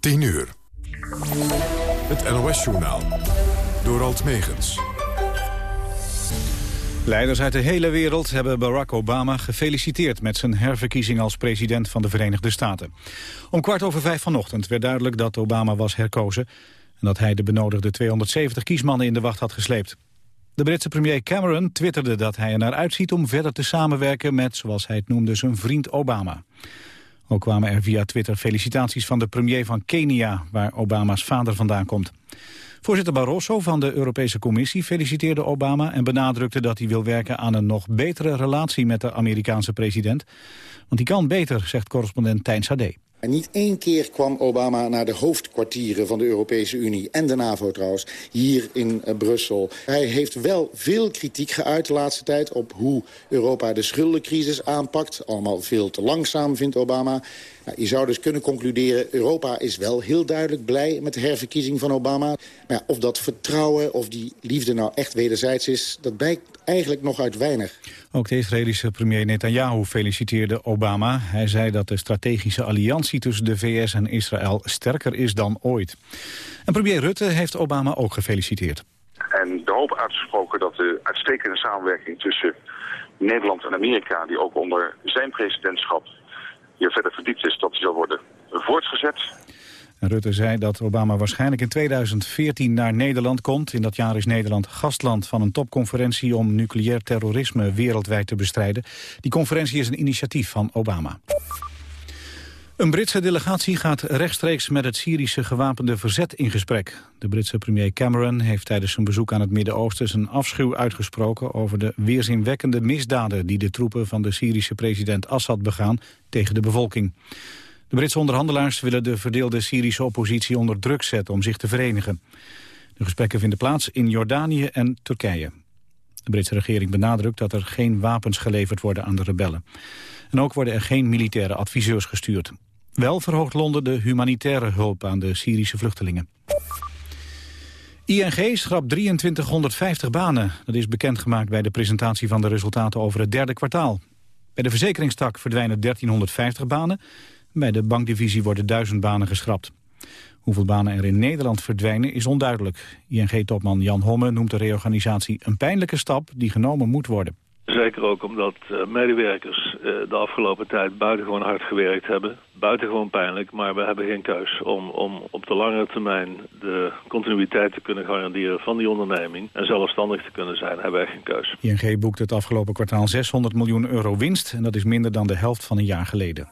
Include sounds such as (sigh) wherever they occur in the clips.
10 uur. Het NOS-journaal. Door Alt Megens. Leiders uit de hele wereld hebben Barack Obama gefeliciteerd... met zijn herverkiezing als president van de Verenigde Staten. Om kwart over vijf vanochtend werd duidelijk dat Obama was herkozen... en dat hij de benodigde 270 kiesmannen in de wacht had gesleept. De Britse premier Cameron twitterde dat hij er naar uitziet om verder te samenwerken met, zoals hij het noemde, zijn vriend Obama. Ook kwamen er via Twitter felicitaties van de premier van Kenia, waar Obama's vader vandaan komt. Voorzitter Barroso van de Europese Commissie feliciteerde Obama en benadrukte dat hij wil werken aan een nog betere relatie met de Amerikaanse president. Want die kan beter, zegt correspondent Tijn Sade. En niet één keer kwam Obama naar de hoofdkwartieren van de Europese Unie... en de NAVO trouwens, hier in uh, Brussel. Hij heeft wel veel kritiek geuit de laatste tijd... op hoe Europa de schuldencrisis aanpakt. Allemaal veel te langzaam, vindt Obama. Nou, je zou dus kunnen concluderen... Europa is wel heel duidelijk blij met de herverkiezing van Obama. Maar ja, of dat vertrouwen of die liefde nou echt wederzijds is... dat blijkt eigenlijk nog uit weinig. Ook de Israëlische premier Netanyahu feliciteerde Obama. Hij zei dat de strategische alliantie tussen de VS en Israël sterker is dan ooit. En premier Rutte heeft Obama ook gefeliciteerd. En de hoop uitgesproken dat de uitstekende samenwerking tussen Nederland en Amerika... die ook onder zijn presidentschap hier verder verdiept is, dat zal worden voortgezet. Rutte zei dat Obama waarschijnlijk in 2014 naar Nederland komt. In dat jaar is Nederland gastland van een topconferentie om nucleair terrorisme wereldwijd te bestrijden. Die conferentie is een initiatief van Obama. Een Britse delegatie gaat rechtstreeks met het Syrische gewapende verzet in gesprek. De Britse premier Cameron heeft tijdens zijn bezoek aan het Midden-Oosten zijn afschuw uitgesproken over de weerzinwekkende misdaden die de troepen van de Syrische president Assad begaan tegen de bevolking. De Britse onderhandelaars willen de verdeelde Syrische oppositie onder druk zetten om zich te verenigen. De gesprekken vinden plaats in Jordanië en Turkije. De Britse regering benadrukt dat er geen wapens geleverd worden aan de rebellen. En ook worden er geen militaire adviseurs gestuurd. Wel verhoogt Londen de humanitaire hulp aan de Syrische vluchtelingen. ING schrapt 2350 banen. Dat is bekendgemaakt bij de presentatie van de resultaten over het derde kwartaal. Bij de verzekeringstak verdwijnen 1350 banen. Bij de bankdivisie worden duizend banen geschrapt. Hoeveel banen er in Nederland verdwijnen is onduidelijk. ING-topman Jan Homme noemt de reorganisatie een pijnlijke stap die genomen moet worden. Zeker ook omdat uh, medewerkers uh, de afgelopen tijd buitengewoon hard gewerkt hebben. Buitengewoon pijnlijk, maar we hebben geen keus om, om op de langere termijn de continuïteit te kunnen garanderen van die onderneming en zelfstandig te kunnen zijn, hebben echt geen keus. ING boekt het afgelopen kwartaal 600 miljoen euro winst en dat is minder dan de helft van een jaar geleden.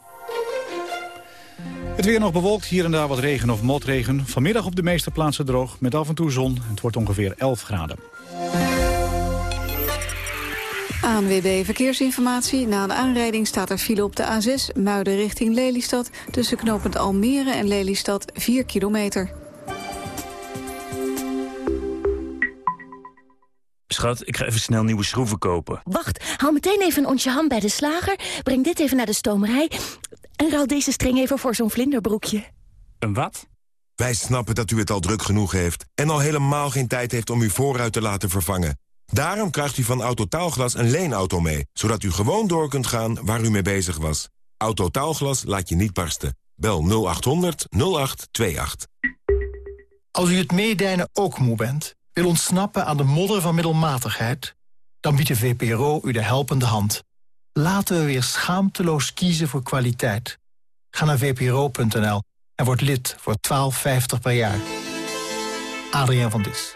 Het weer nog bewolkt, hier en daar wat regen of motregen. Vanmiddag op de meeste plaatsen droog, met af en toe zon. Het wordt ongeveer 11 graden. ANWB Verkeersinformatie. Na een aanrijding staat er file op de A6 Muiden richting Lelystad... tussen knooppunt Almere en Lelystad 4 kilometer. Schat, ik ga even snel nieuwe schroeven kopen. Wacht, haal meteen even een onsje ham bij de slager. Breng dit even naar de stomerij. En ruil deze string even voor zo'n vlinderbroekje. Een wat? Wij snappen dat u het al druk genoeg heeft... en al helemaal geen tijd heeft om uw voorruit te laten vervangen. Daarom krijgt u van Autotaalglas een leenauto mee... zodat u gewoon door kunt gaan waar u mee bezig was. Autotaalglas laat je niet barsten. Bel 0800 0828. Als u het meedijnen ook moe bent... wil ontsnappen aan de modder van middelmatigheid... dan biedt de VPRO u de helpende hand. Laten we weer schaamteloos kiezen voor kwaliteit. Ga naar vpro.nl en word lid voor 12,50 per jaar. Adriaan van Dis.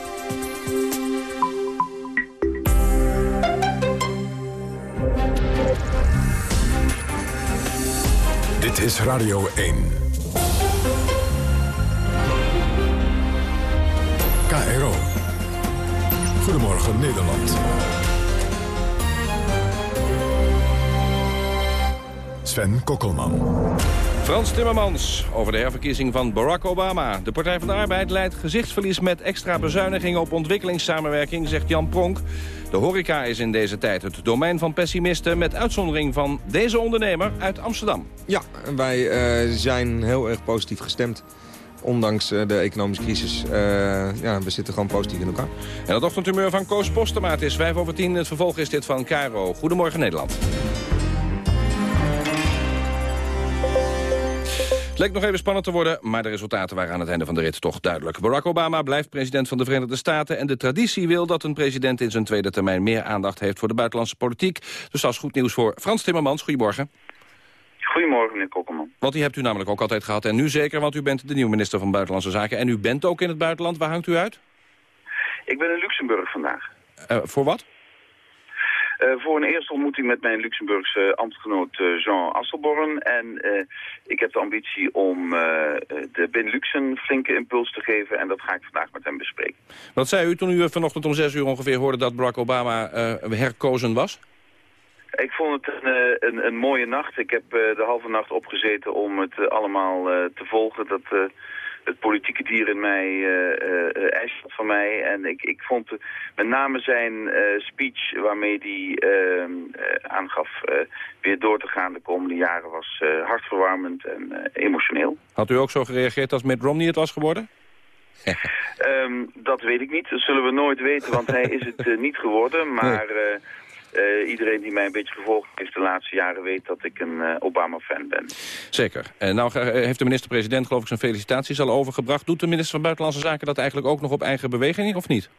Dit is Radio 1. KRO. Goedemorgen Nederland. Sven Kokkelman. Frans Timmermans over de herverkiezing van Barack Obama. De Partij van de Arbeid leidt gezichtsverlies met extra bezuinigingen op ontwikkelingssamenwerking, zegt Jan Pronk. De horeca is in deze tijd het domein van pessimisten... met uitzondering van deze ondernemer uit Amsterdam. Ja, wij uh, zijn heel erg positief gestemd. Ondanks uh, de economische crisis. Uh, ja, we zitten gewoon positief in elkaar. En het ochtendhumeur van Koos Postema. Het is 5 over 10. Het vervolg is dit van Caro. Goedemorgen Nederland. Leek nog even spannend te worden, maar de resultaten waren aan het einde van de rit toch duidelijk. Barack Obama blijft president van de Verenigde Staten... en de traditie wil dat een president in zijn tweede termijn meer aandacht heeft voor de buitenlandse politiek. Dus dat is goed nieuws voor Frans Timmermans. Goedemorgen. Goedemorgen, meneer Kokkelman. Want die hebt u namelijk ook altijd gehad. En nu zeker, want u bent de nieuwe minister van Buitenlandse Zaken. En u bent ook in het buitenland. Waar hangt u uit? Ik ben in Luxemburg vandaag. Uh, voor wat? Uh, voor een eerste ontmoeting met mijn Luxemburgse ambtgenoot uh, Jean Asselborn. En uh, ik heb de ambitie om de Benelux een flinke impuls te geven. En dat ga ik vandaag met hem bespreken. Wat zei u toen u vanochtend om zes uur ongeveer hoorde dat Barack Obama herkozen was? Ik vond het een, een, een, mooie nacht. Ik heb de halve nacht opgezeten om het allemaal te volgen. Dat het politieke dier in mij uh, eist dat van mij. En ik, ik vond met name zijn speech waarmee hij ehm, aangaf weer door te gaan de komende jaren was hartverwarmend en emotioneel. Had u ook zo gereageerd als Mitt Romney het was geworden? um, dat weet ik niet. Dat zullen we nooit weten, want hij is het niet geworden. Maar uh, iedereen die mij een beetje gevolgd heeft de laatste jaren weet dat ik een uh, Obama-fan ben. Zeker. En nou heeft de minister-president geloof ik zijn felicitaties al overgebracht. Doet de minister van Buitenlandse Zaken dat eigenlijk ook nog op eigen beweging of niet?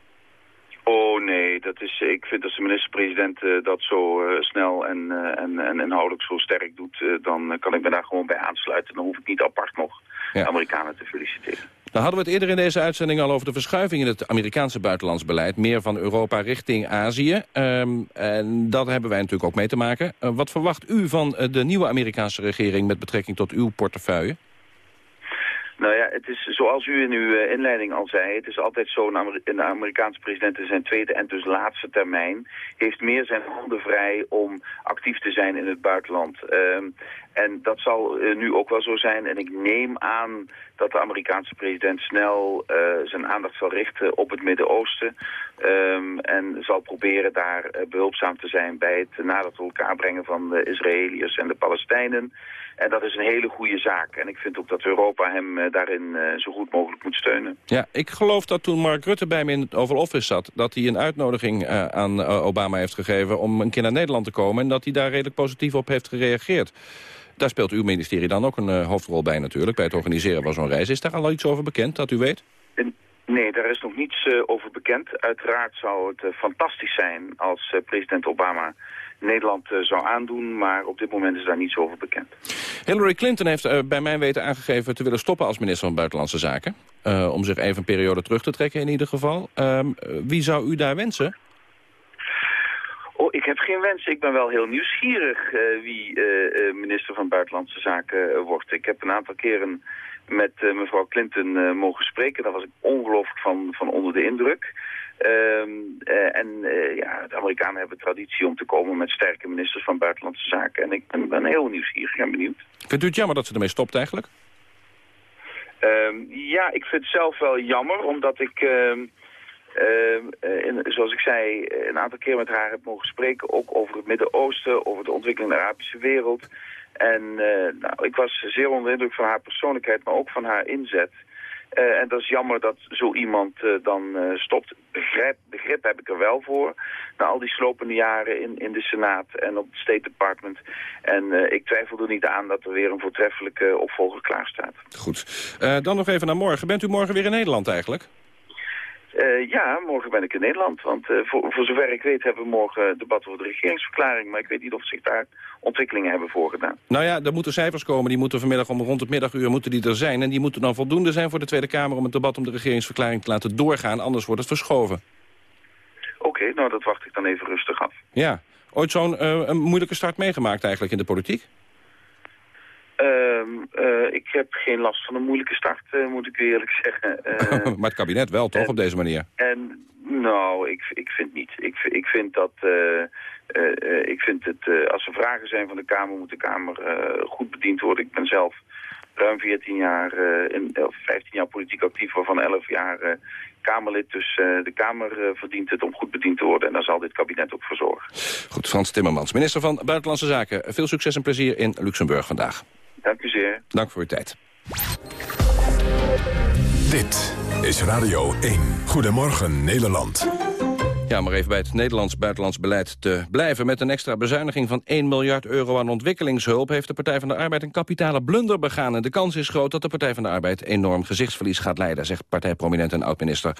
Oh nee, dat is, ik vind als de minister-president dat zo snel en, en, en inhoudelijk zo sterk doet... dan kan ik me daar gewoon bij aansluiten. Dan hoef ik niet apart nog ja. Amerikanen te feliciteren. Nou hadden we het eerder in deze uitzending al over de verschuiving in het Amerikaanse buitenlands beleid. Meer van Europa richting Azië. Um, en dat hebben wij natuurlijk ook mee te maken. Uh, wat verwacht u van uh, de nieuwe Amerikaanse regering met betrekking tot uw portefeuille? Nou ja, het is zoals u in uw uh, inleiding al zei, het is altijd zo, een, Amer een Amerikaanse president in zijn tweede en dus laatste termijn heeft meer zijn handen vrij om actief te zijn in het buitenland. Um, en dat zal uh, nu ook wel zo zijn. En ik neem aan dat de Amerikaanse president snel uh, zijn aandacht zal richten op het Midden-Oosten. Um, en zal proberen daar uh, behulpzaam te zijn bij het nader tot elkaar brengen van de Israëliërs en de Palestijnen. En dat is een hele goede zaak. En ik vind ook dat Europa hem daarin zo goed mogelijk moet steunen. Ja, ik geloof dat toen Mark Rutte bij me in het Oval Office zat... dat hij een uitnodiging aan Obama heeft gegeven om een keer naar Nederland te komen... en dat hij daar redelijk positief op heeft gereageerd. Daar speelt uw ministerie dan ook een hoofdrol bij natuurlijk... bij het organiseren van zo'n reis. Is daar al iets over bekend, dat u weet? Nee, daar is nog niets uh, over bekend. Uiteraard zou het uh, fantastisch zijn als uh, president Obama Nederland zou aandoen, maar op dit moment is daar niets over bekend. Hillary Clinton heeft bij mijn weten aangegeven te willen stoppen als minister van Buitenlandse Zaken. om zich even een periode terug te trekken in ieder geval. Ehm, wie zou u daar wensen? Oh, ik heb geen wens. Ik ben wel heel nieuwsgierig wie minister van Buitenlandse Zaken wordt. Ik heb een aantal keren met uh, mevrouw Clinton mogen spreken. Daar was ik ongelooflijk van, van onder de indruk. Um, uh, en ja, de Amerikanen hebben traditie om te komen met sterke ministers van Buitenlandse Zaken. En ik ben, ben heel nieuwsgierig en benieuwd. Vindt u het jammer dat ze ermee stopt eigenlijk? Um, ja, ik vind het zelf wel jammer, omdat ik... Um, in, zoals ik zei, een aantal keer met haar heb mogen spreken, ook over het Midden-Oosten, over de ontwikkeling in de Arabische wereld. En uh, nou, ik was zeer onder de indruk van haar persoonlijkheid, maar ook van haar inzet. En dat is jammer dat zo iemand dan stopt. Begrijp, begrip heb ik er wel voor. Na al die slopende jaren in, in de Senaat en op het State Department. En ik twijfel er niet aan dat er weer een voortreffelijke opvolger klaar staat. Goed. dan nog even naar morgen. Bent u morgen weer in Nederland eigenlijk? Uh, ja, morgen ben ik in Nederland. Want uh, voor, voor zover ik weet hebben we morgen debat over de regeringsverklaring. Maar ik weet niet of zich daar ontwikkelingen hebben voorgedaan. Nou ja, er moeten cijfers komen. Die moeten vanmiddag om rond het middaguur moeten die er zijn. En die moeten dan voldoende zijn voor de Tweede Kamer... om het debat om de regeringsverklaring te laten doorgaan. Anders wordt het verschoven. Oké, okay, nou dat wacht ik dan even rustig af. Ja. Ooit zo'n uh, een moeilijke start meegemaakt eigenlijk in de politiek? Uh, uh, ik heb geen last van een moeilijke start, uh, moet ik eerlijk zeggen. (laughs) maar het kabinet wel, toch, op deze manier? En Nou, ik, ik vind niet. Ik, ik vind dat... eh, eh, eh, ik vind het, eh, als er vragen zijn van de Kamer, moet de Kamer eh, goed bediend worden. Ik ben zelf ruim 14 jaar, eh, in, of 15 jaar politiek actief, waarvan 11 jaar eh, Kamerlid. Dus eh, de Kamer eh, verdient het om goed bediend te worden. En daar zal dit kabinet ook voor zorgen. Goed, Frans Timmermans, minister van Buitenlandse Zaken. Veel succes en plezier in Luxemburg vandaag. Dank u zeer. Dank voor uw tijd. Dit is Radio 1. Goedemorgen Nederland. Ja, maar even bij het Nederlands buitenlands beleid te blijven. Met een extra bezuiniging van 1 miljard euro aan ontwikkelingshulp... heeft de Partij van de Arbeid een kapitale blunder begaan. En de kans is groot dat de Partij van de Arbeid enorm gezichtsverlies gaat leiden... zegt partijprominent en oud-minister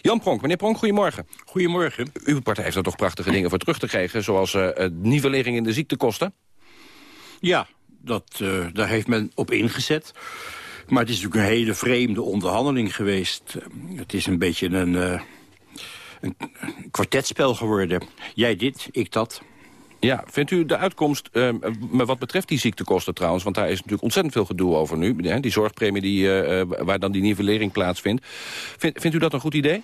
Jan Pronk. Meneer Pronk, goedemorgen. Goedemorgen. Uw partij heeft er toch prachtige dingen voor terug te krijgen... zoals uh, nivellering in de ziektekosten? Ja, dat, uh, daar heeft men op ingezet. Maar het is natuurlijk een hele vreemde onderhandeling geweest. Het is een beetje een... Uh, een kwartetspel geworden. Jij dit, ik dat. Ja, vindt u de uitkomst, uh, wat betreft die ziektekosten trouwens... want daar is natuurlijk ontzettend veel gedoe over nu... Hè, die zorgpremie die, waar dan die nivellering plaatsvindt. Vind, vindt u dat een goed idee?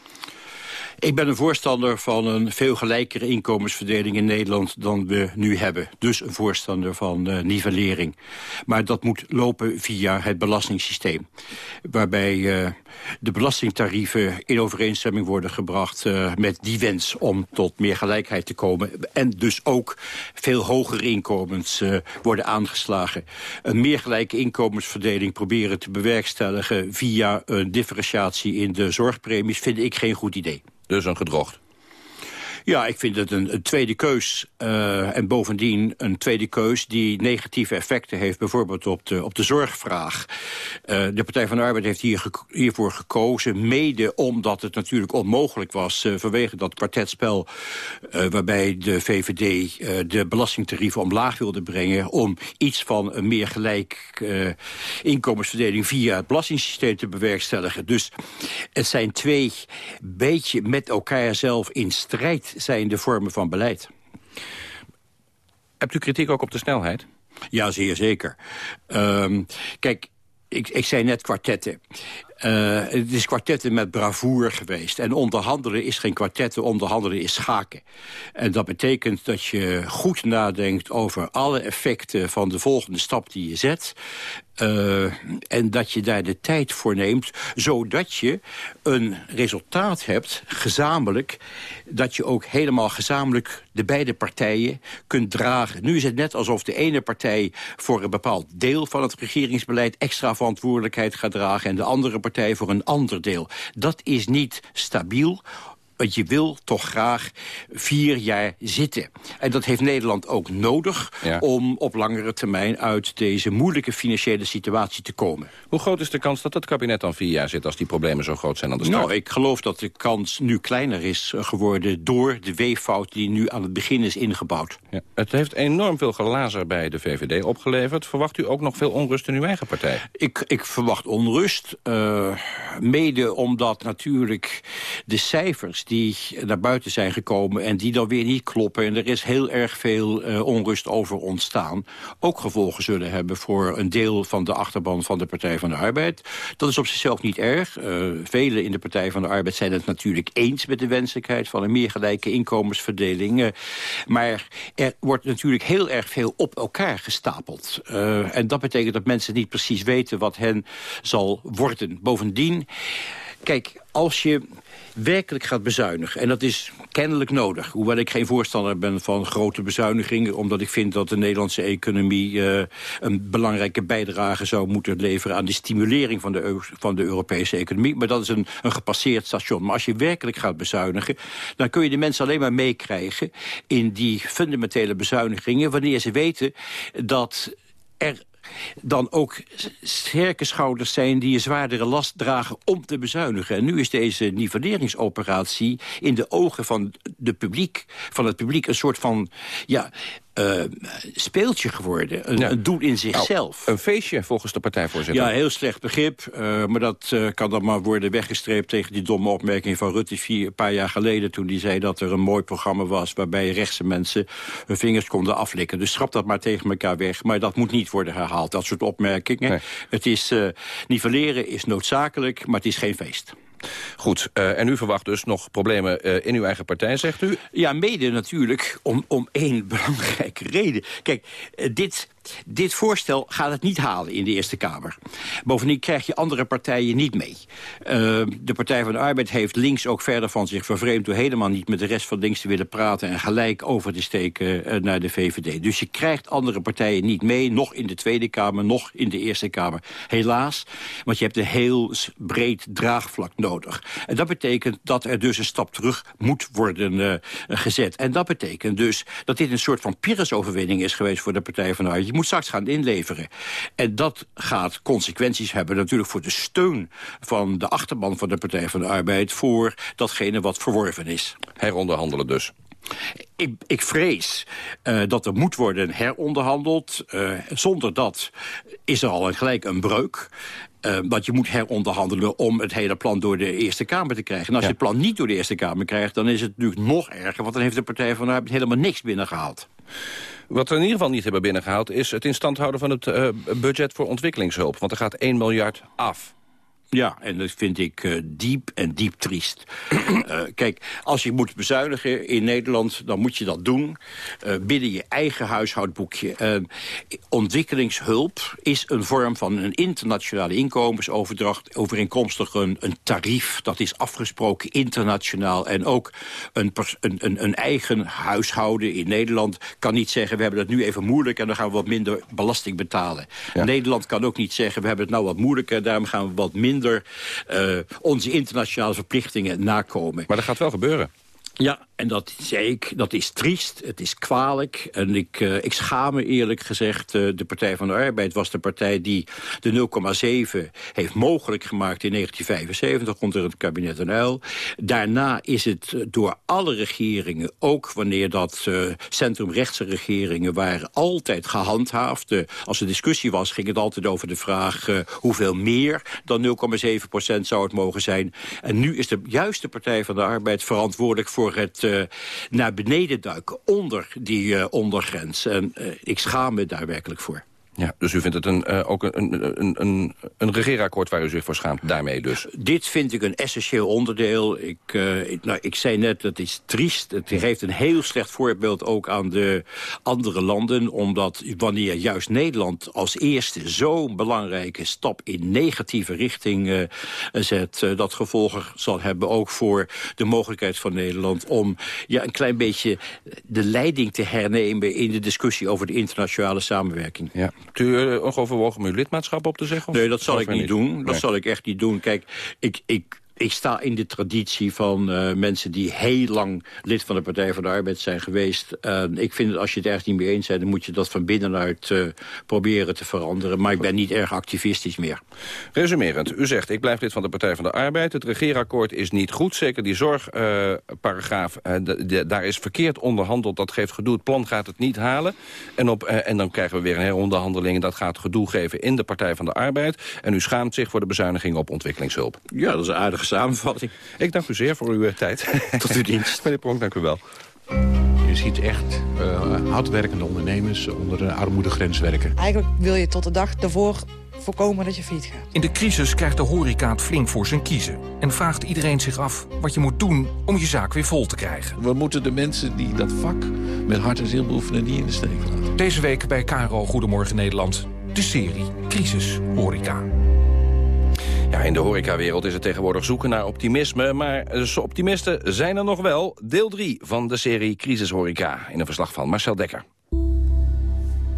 Ik ben een voorstander van een veel gelijkere inkomensverdeling in Nederland dan we nu hebben. Dus een voorstander van uh, nivellering. Maar dat moet lopen via het belastingssysteem. Waarbij uh, de belastingtarieven in overeenstemming worden gebracht uh, met die wens om tot meer gelijkheid te komen. En dus ook veel hogere inkomens worden aangeslagen. Een meer gelijke inkomensverdeling proberen te bewerkstelligen via een differentiatie in de zorgpremies vind ik geen goed idee. Dus een gedrocht? Ja, ik vind het een, tweede keus. Uh, en bovendien een tweede keus die negatieve effecten heeft... bijvoorbeeld op de, op de zorgvraag. Uh, de Partij van de Arbeid heeft hier hiervoor gekozen... mede omdat het natuurlijk onmogelijk was... Uh, vanwege dat kwartetspel... waarbij de VVD de belastingtarieven omlaag wilde brengen... om iets van een meer gelijk inkomensverdeling... via het belastingssysteem te bewerkstelligen. Dus het zijn twee beetje met elkaar zelf in strijd zijn de vormen van beleid. Hebt u kritiek ook op de snelheid? Ja, zeer zeker. Um, kijk, ik, ik zei net kwartetten. Uh, het is kwartetten met bravoer geweest. En onderhandelen is geen kwartetten, onderhandelen is schaken. En dat betekent dat je goed nadenkt over alle effecten van de volgende stap die je zet. Uh, en dat je daar de tijd voor neemt, zodat je een resultaat hebt, gezamenlijk, dat je ook helemaal gezamenlijk de beide partijen kunt dragen. Nu is het net alsof de ene partij voor een bepaald deel van het regeringsbeleid extra verantwoordelijkheid gaat dragen en de andere partij voor een ander deel. Dat is niet stabiel want je wil toch graag vier jaar zitten. En dat heeft Nederland ook nodig ja. om op langere termijn uit deze moeilijke financiële situatie te komen. Hoe groot is de kans dat het kabinet dan vier jaar zit als die problemen zo groot zijn aan de start? Nou, ik geloof dat de kans nu kleiner is geworden door de weeffout die nu aan het begin is ingebouwd. Ja. Het heeft enorm veel gelazer bij de VVD opgeleverd. Verwacht u ook nog veel onrust in uw eigen partij? Ik, ik verwacht onrust, uh, mede omdat natuurlijk de cijfers die naar buiten zijn gekomen... en die dan weer niet kloppen. En er is heel erg veel uh, onrust over ontstaan. Ook gevolgen zullen hebben voor een deel van de achterban van de Partij van de Arbeid. Dat is op zichzelf niet erg. Uh, velen in de Partij van de Arbeid zijn het natuurlijk eens... met de wenselijkheid van een meer gelijke inkomensverdeling. Uh, maar er wordt natuurlijk heel erg veel op elkaar gestapeld. en dat betekent dat mensen niet precies weten wat hen zal worden. Bovendien... Kijk, als je werkelijk gaat bezuinigen... en dat is kennelijk nodig, hoewel ik geen voorstander ben van grote bezuinigingen... omdat ik vind dat de Nederlandse economie uh, een belangrijke bijdrage zou moeten leveren... aan de stimulering van de, van de Europese economie. Maar dat is een, een gepasseerd station. Maar als je werkelijk gaat bezuinigen... dan kun je de mensen alleen maar meekrijgen in die fundamentele bezuinigingen... wanneer ze weten dat er dan ook sterke schouders zijn die een zwaardere last dragen om te bezuinigen. En nu is deze nivelleringsoperatie in de ogen van, de publiek, van het publiek een soort van ja, uh, speeltje geworden. Een, ja. een doel in zichzelf. Nou, een feestje volgens de partijvoorzitter. Ja, heel slecht begrip. Uh, maar dat uh, kan dan maar worden weggestreept tegen die domme opmerking van Rutte vier, een paar jaar geleden. Toen hij zei dat er een mooi programma was waarbij rechtse mensen hun vingers konden aflikken. Dus schrap dat maar tegen elkaar weg. Maar dat moet niet worden herhaald, dat soort opmerkingen. Nee. Het is, nivelleren is noodzakelijk, maar het is geen feest. Goed, uh, en u verwacht dus nog problemen uh, in uw eigen partij, zegt u? Ja, mede natuurlijk om, om één belangrijke reden. Kijk, uh, dit dit voorstel gaat het niet halen in de Eerste Kamer. Bovendien krijg je andere partijen niet mee. Uh, de Partij van de Arbeid heeft links ook verder van zich vervreemd... door helemaal niet met de rest van links te willen praten... en gelijk over te steken uh, naar de VVD. Dus je krijgt andere partijen niet mee, nog in de Tweede Kamer... nog in de Eerste Kamer. Helaas, want je hebt een heel breed draagvlak nodig. En dat betekent dat er dus een stap terug moet worden uh, gezet. En dat betekent dus dat dit een soort van Pyrrhus-overwinning is geweest... voor de Partij van de Arbeid. Je moet straks gaan inleveren. En dat gaat consequenties hebben natuurlijk voor de steun van de achterban van de Partij van de Arbeid... voor datgene wat verworven is. Heronderhandelen dus. Ik, ik, vrees uh, dat er moet worden heronderhandeld. Uh, zonder dat is er al een, gelijk een breuk. Uh, want je moet heronderhandelen om het hele plan door de Eerste Kamer te krijgen. En als ja. je het plan niet door de Eerste Kamer krijgt... dan is het natuurlijk nog erger, want dan heeft de Partij van de Arbeid helemaal niks binnengehaald. Wat we in ieder geval niet hebben binnengehaald... is het in stand houden van het uh, budget voor ontwikkelingshulp. Want er gaat 1 miljard af. Ja, en dat vind ik uh, diep en diep triest. uh, (clears throat) kijk, als je moet bezuinigen in Nederland, dan moet je dat doen. Uh, binnen je eigen huishoudboekje. ontwikkelingshulp is een vorm van een internationale inkomensoverdracht... overeenkomstig een, een tarief dat is afgesproken internationaal. En ook een, een, een, een eigen huishouden in Nederland kan niet zeggen... we hebben het nu even moeilijk en dan gaan we wat minder belasting betalen. Ja. Nederland kan ook niet zeggen, we hebben het nou wat moeilijker... daarom gaan we wat minder uh, onze internationale verplichtingen nakomen. Maar dat gaat wel gebeuren. Ja, en dat zei ik, dat is triest, het is kwalijk. En ik, uh, ik schaam me eerlijk gezegd. Uh, de Partij van de Arbeid was de partij die de 0,7 heeft mogelijk gemaakt in 1975 onder het kabinet Den Uyl. Daarna is het door alle regeringen, ook wanneer dat uh, centrumrechtse regeringen waren, altijd gehandhaafd. als er discussie was, ging het altijd over de vraag hoeveel meer dan 0,7 procent zou het mogen zijn. En nu is de juiste Partij van de Arbeid verantwoordelijk voor het uh, naar beneden duiken onder die uh, ondergrens. En uh, ik schaam me daar werkelijk voor. Ja, dus u vindt het een, uh, ook een, een, een, een regeerakkoord waar u zich voor schaamt, daarmee dus? Dit vind ik een essentieel onderdeel. Ik, uh, ik, nou, ik zei net, het is triest. Het geeft een heel slecht voorbeeld ook aan de andere landen. Omdat wanneer juist Nederland als eerste zo'n belangrijke stap in negatieve richting uh, zet... dat gevolgen zal hebben ook voor de mogelijkheid van Nederland... om ja, een klein beetje de leiding te hernemen in de discussie over de internationale samenwerking. Ja. Hebt u uh, overwogen om uw lidmaatschap op te zeggen? Nee, dat zal ik niet, niet doen. Dat nee. zal ik echt niet doen. Kijk, ik, ik, ik sta in de traditie van uh, mensen die heel lang lid van de Partij van de Arbeid zijn geweest. Uh, ik vind dat als je het ergens niet mee eens bent, dan moet je dat van binnenuit uh, proberen te veranderen. Maar ik ben niet erg activistisch meer. Resumerend, u zegt, ik blijf lid van de Partij van de Arbeid. Het regeerakkoord is niet goed. Zeker die zorgparagraaf, daar is verkeerd onderhandeld. Dat geeft gedoe. Het plan gaat het niet halen. En, op, en dan krijgen we weer een heronderhandeling. Dat gaat gedoe geven in de Partij van de Arbeid. En u schaamt zich voor de bezuiniging op ontwikkelingshulp. Ja, dat is een aardige samenvatting. Ik dank u zeer voor uw tijd. (laughs) Tot uw dienst. Meneer Pronk, dank u wel. Je ziet echt uh, hardwerkende ondernemers onder de armoedegrens werken. Eigenlijk wil je tot de dag ervoor voorkomen dat je failliet gaat. In de crisis krijgt de horeca het flink voor zijn kiezen. En vraagt iedereen zich af wat je moet doen om je zaak weer vol te krijgen. We moeten de mensen die dat vak met hart en ziel beoefenen niet in de steek laten. Deze week bij KRO Goedemorgen Nederland. De serie Crisis Horeca. Ja, in de horecawereld is het tegenwoordig zoeken naar optimisme. Maar optimisten zijn er nog wel. Deel 3 van de serie Crisis Horeca. In een verslag van Marcel Dekker.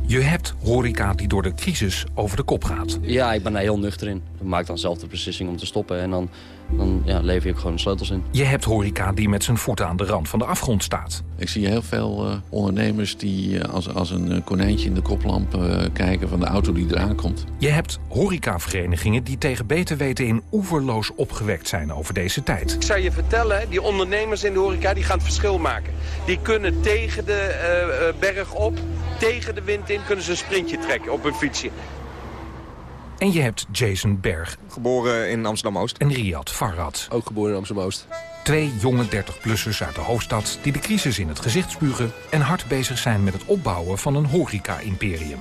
Je hebt horeca die door de crisis over de kop gaat. Ja, ik ben daar heel nuchter in. Ik maak dan zelf de beslissing om te stoppen. En dan, dan ja, lever ik gewoon de sleutels in. Je hebt horeca die met zijn voeten aan de rand van de afgrond staat. Ik zie heel veel uh, ondernemers die uh, als, als een konijntje in de koplamp uh, kijken van de auto die eraan komt. Je hebt horecaverenigingen die tegen beter weten in oeverloos opgewekt zijn over deze tijd. Ik zou je vertellen, die ondernemers in de horeca die gaan het verschil maken. Die kunnen tegen de berg op, tegen de wind in, kunnen ze een sprintje trekken op hun fietsje. En je hebt Jason Berg. Geboren in Amsterdam-Oost. En Riyad Farhad. Ook geboren in Amsterdam-Oost. Twee jonge 30-plussers uit de hoofdstad die de crisis in het gezicht spugen... en hard bezig zijn met het opbouwen van een horeca-imperium.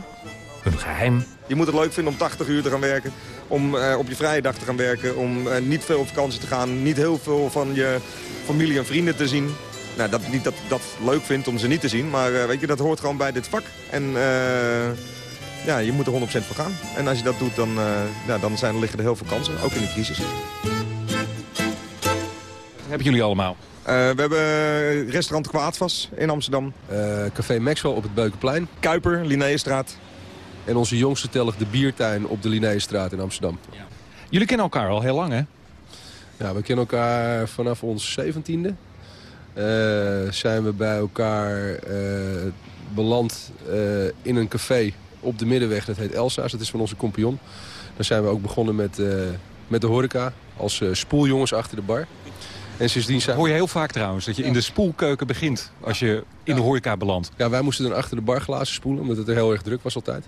Hun geheim? Je moet het leuk vinden om 80 uur te gaan werken. Om eh, op je vrije dag te gaan werken. Om eh, niet veel op vakantie te gaan. Niet heel veel van je familie en vrienden te zien. Nou, dat, niet dat dat leuk vind om ze niet te zien. Maar eh, weet je, dat hoort gewoon bij dit vak. En eh, ja, je moet er 100% voor gaan. En als je dat doet, dan, eh, ja, dan zijn, liggen er heel veel kansen. Ook in de crisis. Hebben jullie allemaal? Eh, we hebben restaurant Kwaadvas in Amsterdam. Café Maxwell op het Beukenplein. Kuiper, Linnéestraat. En onze jongste tellig de Biertuin op de Linnéestraat in Amsterdam. Jullie kennen elkaar al heel lang, hè? Ja, we kennen elkaar vanaf ons zeventiende. Eh zijn we bij elkaar eh, beland eh, in een café op de Middenweg. Dat heet Elsa's, dat is van onze compagnon. Daar zijn we ook begonnen met, eh, met de horeca als eh, spoeljongens achter de bar. En sindsdien zijn... Hoor je heel vaak trouwens, dat je in de spoelkeuken begint als je in de horeca belandt. Ja, wij moesten dan achter de bar glazen spoelen, omdat het er heel erg druk was altijd.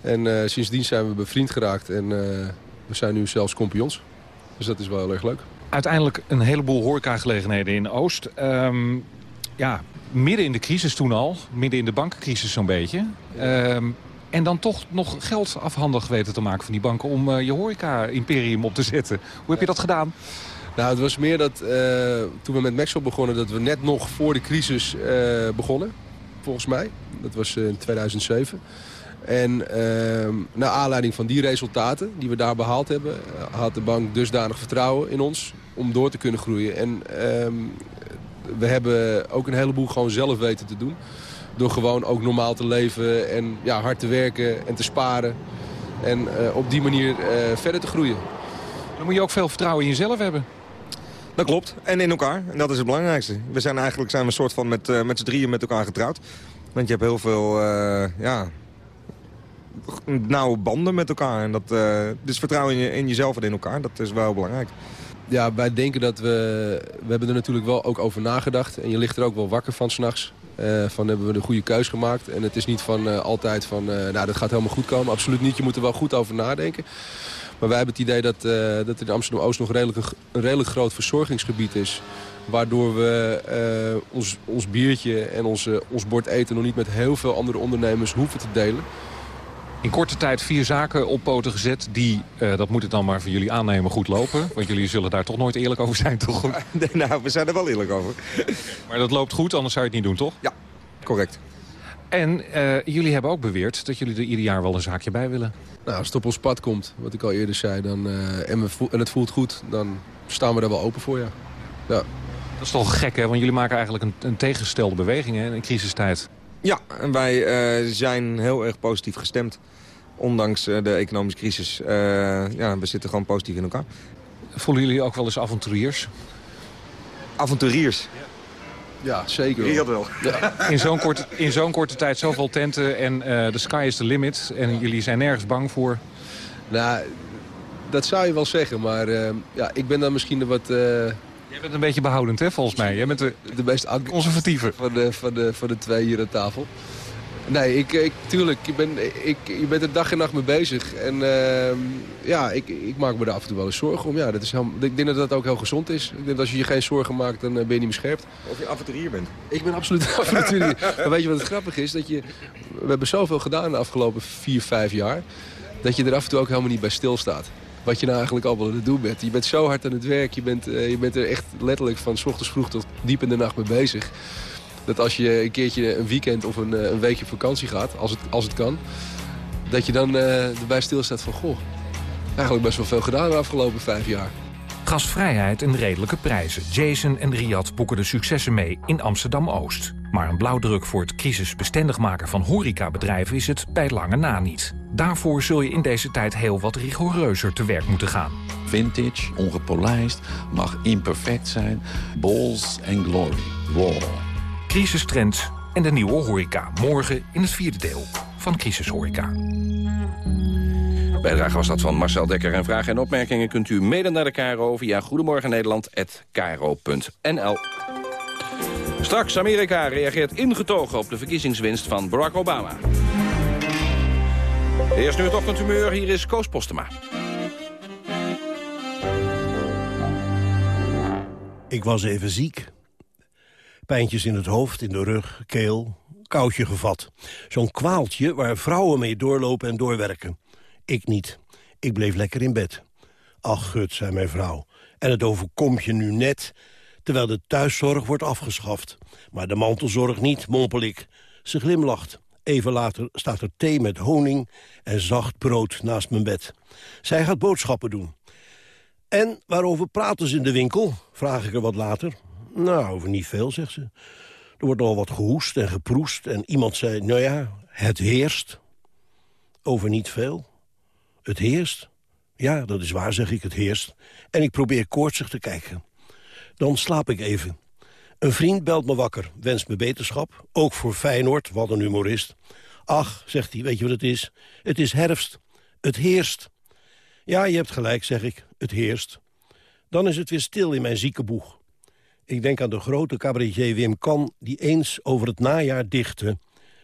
En eh, sindsdien zijn we bevriend geraakt en we zijn nu zelfs compagnons. Dus dat is wel heel erg leuk. Uiteindelijk een heleboel horecagelegenheden in Oost. Ehm, ja, midden in de crisis toen al, midden in de bankencrisis zo'n beetje. Ehm, en dan toch nog geld afhandig weten te maken van die banken om eh, je horeca-imperium op te zetten. Hoe heb je dat gedaan? Nou, het was meer dat eh, toen we met Maxwell begonnen... dat we net nog voor de crisis eh, begonnen, volgens mij. Dat was in 2007. En uh, naar aanleiding van die resultaten die we daar behaald hebben... had de bank dusdanig vertrouwen in ons om door te kunnen groeien. En ehm, we hebben ook een heleboel gewoon zelf weten te doen. Door gewoon ook normaal te leven en ja, hard te werken en te sparen. En eh, op die manier eh, verder te groeien. Dan moet je ook veel vertrouwen in jezelf hebben. Dat klopt. En in elkaar. En dat is het belangrijkste. We zijn eigenlijk zijn we een soort van met, uh, met z'n drieën met elkaar getrouwd. Want je hebt heel veel uh, ja, nauwe banden met elkaar. En dat, uh, dus vertrouwen in, je, in jezelf en in elkaar, dat is wel belangrijk. Ja, wij denken dat we... We hebben er natuurlijk wel ook over nagedacht. En je ligt er ook wel wakker van s'nachts. Uh, van hebben we de goede keus gemaakt. En het is niet van uh, altijd van, uh, nou dat gaat helemaal goed komen. Absoluut niet, je moet er wel goed over nadenken. Maar wij hebben het idee dat, dat in Amsterdam-Oost nog redelijk, een redelijk groot verzorgingsgebied is. Waardoor we ons, ons biertje en onze, ons bord eten nog niet met heel veel andere ondernemers hoeven te delen. In korte tijd vier zaken op poten gezet die, uh, dat moet het dan maar voor jullie aannemen, goed lopen. Want jullie zullen daar toch nooit eerlijk over zijn, toch? (laughs) Nee, nou, we zijn er wel eerlijk over. maar dat loopt goed, anders zou je het niet doen, toch? Ja, correct. En uh, jullie hebben ook beweerd dat jullie er ieder jaar wel een zaakje bij willen. Nou, als het op ons pad komt, wat ik al eerder zei, dan, uh, en, we voel, en het voelt goed, dan staan we er wel open voor, ja. ja. Dat is toch gek, hè? Want jullie maken eigenlijk een, een tegengestelde beweging hè, in een crisistijd. Ja, en wij uh, zijn heel erg positief gestemd. Ondanks de economische crisis. ja, we zitten gewoon positief in elkaar. Voelen jullie ook wel eens avonturiers? Avonturiers? Ja. Ja, zeker wel. wel. Ja. (laughs) In zo'n korte, zo korte tijd zoveel tenten en de uh, sky is the limit. En jullie zijn nergens bang voor. Nou, dat zou je wel zeggen. Maar uh, ja, ik ben dan misschien wat... Uh... Jij bent een beetje behoudend, hè, volgens mij. Jij bent de, de meest conservatieve van de, van, de, van de twee hier aan tafel. Nee, ik, ik, tuurlijk, ik ben, ik, je bent er dag en nacht mee bezig. En uh, ja, ik, ik maak me er af en toe wel eens zorgen om. Ja, dat is heel, ik denk dat dat ook heel gezond is. Ik denk dat als je je geen zorgen maakt, dan ben je niet meer scherp. Of je avonturier bent. Ik ben absoluut (laughs) een avonturier. maar weet je wat het grappig is? Dat je, we hebben zoveel gedaan de afgelopen vier, vijf jaar... dat je er af en toe ook helemaal niet bij stilstaat. Wat je nou eigenlijk allemaal aan het doen bent. Je bent zo hard aan het werk. Je bent, uh, je bent er echt letterlijk van s ochtends vroeg tot diep in de nacht mee bezig dat als je een keertje een weekend of een, een weekje op vakantie gaat, als het, als het kan... dat je dan uh, erbij stilstaat van, goh, eigenlijk best wel veel gedaan de afgelopen vijf jaar. Gasvrijheid en redelijke prijzen. Jason en Riyad boeken de successen mee in Amsterdam-Oost. Maar een blauwdruk voor het crisisbestendig maken van horecabedrijven is het bij lange na niet. Daarvoor zul je in deze tijd heel wat rigoureuzer te werk moeten gaan. Vintage, ongepolijst, mag imperfect zijn. Balls and glory. Raw. Crisistrends en de nieuwe horeca. Morgen in het vierde deel van Crisis Horeca. Bijdrage was dat van Marcel Dekker. En vragen en opmerkingen kunt u mede naar de KRO via goedemorgennederland.kro.nl. Straks Amerika reageert ingetogen op de verkiezingswinst van Barack Obama. Eerst nu het ochtendhumeur, hier is Koos Postema. Ik was even ziek. Pijntjes in het hoofd, in de rug, keel, kopkoutje gevat. Zo'n kwaaltje waar vrouwen mee doorlopen en doorwerken. Ik niet. Ik bleef lekker in bed. Ach, gut, zei mijn vrouw. En het overkomt je nu net, terwijl de thuiszorg wordt afgeschaft. Maar de mantelzorg niet, mompel ik. Ze glimlacht. Even later staat er thee met honing en zacht brood naast mijn bed. Zij gaat boodschappen doen. En waarover praten ze in de winkel? Vraag ik er wat later. Nou, over niet veel, zegt ze. Er wordt al wat gehoest en geproest en iemand zei... nou ja, het heerst. Over niet veel. Het heerst. Ja, dat is waar, zeg ik, het heerst. En ik probeer koortsig te kijken. Dan slaap ik even. Een vriend belt me wakker, wenst me beterschap. Ook voor Feyenoord, wat een humorist. Ach, zegt hij, weet je wat het is? Het is herfst. Het heerst. Ja, je hebt gelijk, zeg ik. Het heerst. Dan is het weer stil in mijn ziekenboeg. Ik denk aan de grote cabaretier Wim Kan... die eens over het najaar dichtte.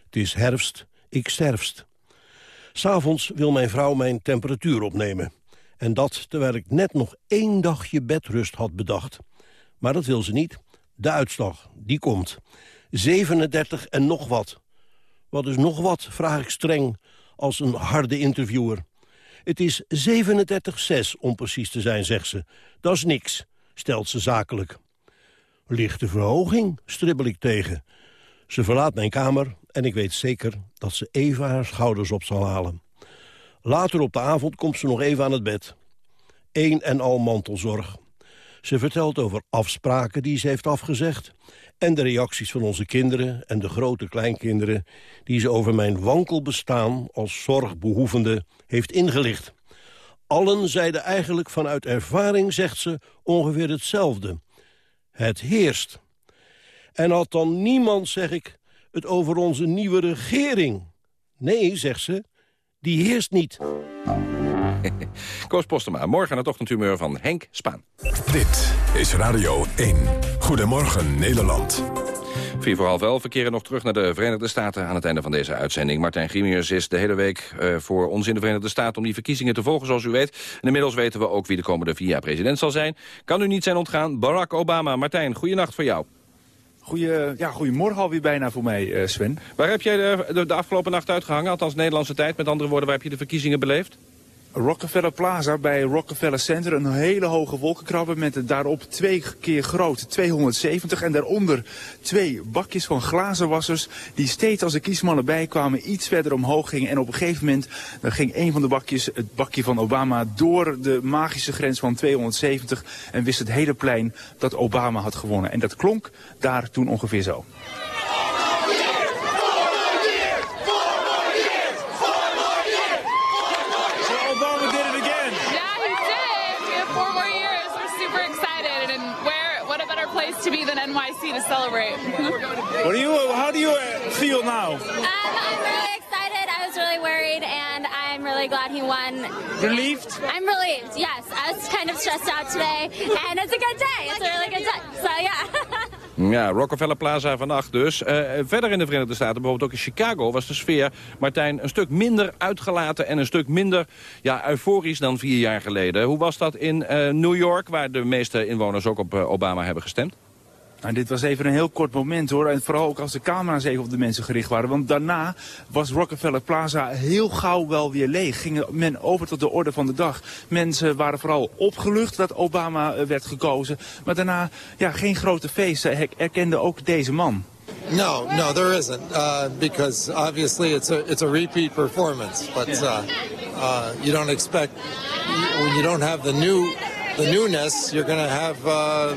Het is herfst, ik sterfst. S'avonds wil mijn vrouw mijn temperatuur opnemen. En dat terwijl ik net nog één dagje bedrust had bedacht. Maar dat wil ze niet. De uitslag, die komt. 37 en nog wat. Wat is nog wat, vraag ik streng, als een harde interviewer. Het is 37,6 om precies te zijn, zegt ze. Dat is niks, stelt ze zakelijk. Lichte verhoging, stribbel ik tegen. Ze verlaat mijn kamer en ik weet zeker dat ze even haar schouders op zal halen. Later op de avond komt ze nog even aan het bed. Eén en al mantelzorg. Ze vertelt over afspraken die ze heeft afgezegd... en de reacties van onze kinderen en de grote kleinkinderen... die ze over mijn wankel bestaan als zorgbehoevende heeft ingelicht. Allen zeiden eigenlijk vanuit ervaring, zegt ze, ongeveer hetzelfde. Het heerst. En had dan niemand, zeg ik, het over onze nieuwe regering? Nee, zegt ze, die heerst niet. (laughs) Koos Postema, morgen aan het ochtendhumeur van Henk Spaan. Dit is Radio 1. Goedemorgen Nederland. Vier voor half elf verkeren nog terug naar de Verenigde Staten... aan het einde van deze uitzending. Martijn Grimius is de hele week uh, voor ons in de Verenigde Staten... om die verkiezingen te volgen, zoals u weet. En inmiddels weten we ook wie de komende vier jaar president zal zijn. Kan u niet zijn ontgaan, Barack Obama. Martijn, goeienacht voor jou. Goeie, ja, goedemorgen alweer bijna voor mij, Sven. Waar heb jij de, de, de afgelopen nacht uitgehangen? Althans Nederlandse tijd, met andere woorden, waar heb je de verkiezingen beleefd? Rockefeller Plaza bij Rockefeller Center. Een hele hoge wolkenkrabber met daarop twee keer groot 270. En daaronder twee bakjes van glazenwassers die steeds als de kiesmannen bijkwamen iets verder omhoog gingen. En op een gegeven moment dan ging een van de bakjes, het bakje van Obama, door de magische grens van 270. En wist het hele plein dat Obama had gewonnen. En dat klonk daar toen ongeveer zo. to be than NYC to celebrate. what do you? How do you feel now? Um, I'm really excited. I was really worried, and I'm really glad he won. Relieved? I'm relieved. Yes, I was kind of stressed out today, and it's a good day. It's a really good day. So yeah. (laughs) Ja, Rockefeller Plaza vannacht dus. Uh, verder in de Verenigde Staten, bijvoorbeeld ook in Chicago... was de sfeer, Martijn, een stuk minder uitgelaten... en een stuk minder ja, euforisch dan vier jaar geleden. Hoe was dat in uh, New York, waar de meeste inwoners ook op uh, Obama hebben gestemd? Nou, dit was even een heel kort moment hoor. En vooral ook als de camera's even op de mensen gericht waren. Want daarna was Rockefeller Plaza heel gauw wel weer leeg. Ging men over tot de orde van de dag. Mensen waren vooral opgelucht dat Obama werd gekozen. Maar daarna ja, geen grote feesten. Erkende ook deze man. No, no, there isn't. Uh, because obviously it's a it's a repeat performance. But uh, uh, you don't expect when you don't have the new the newness, you're going to have uh,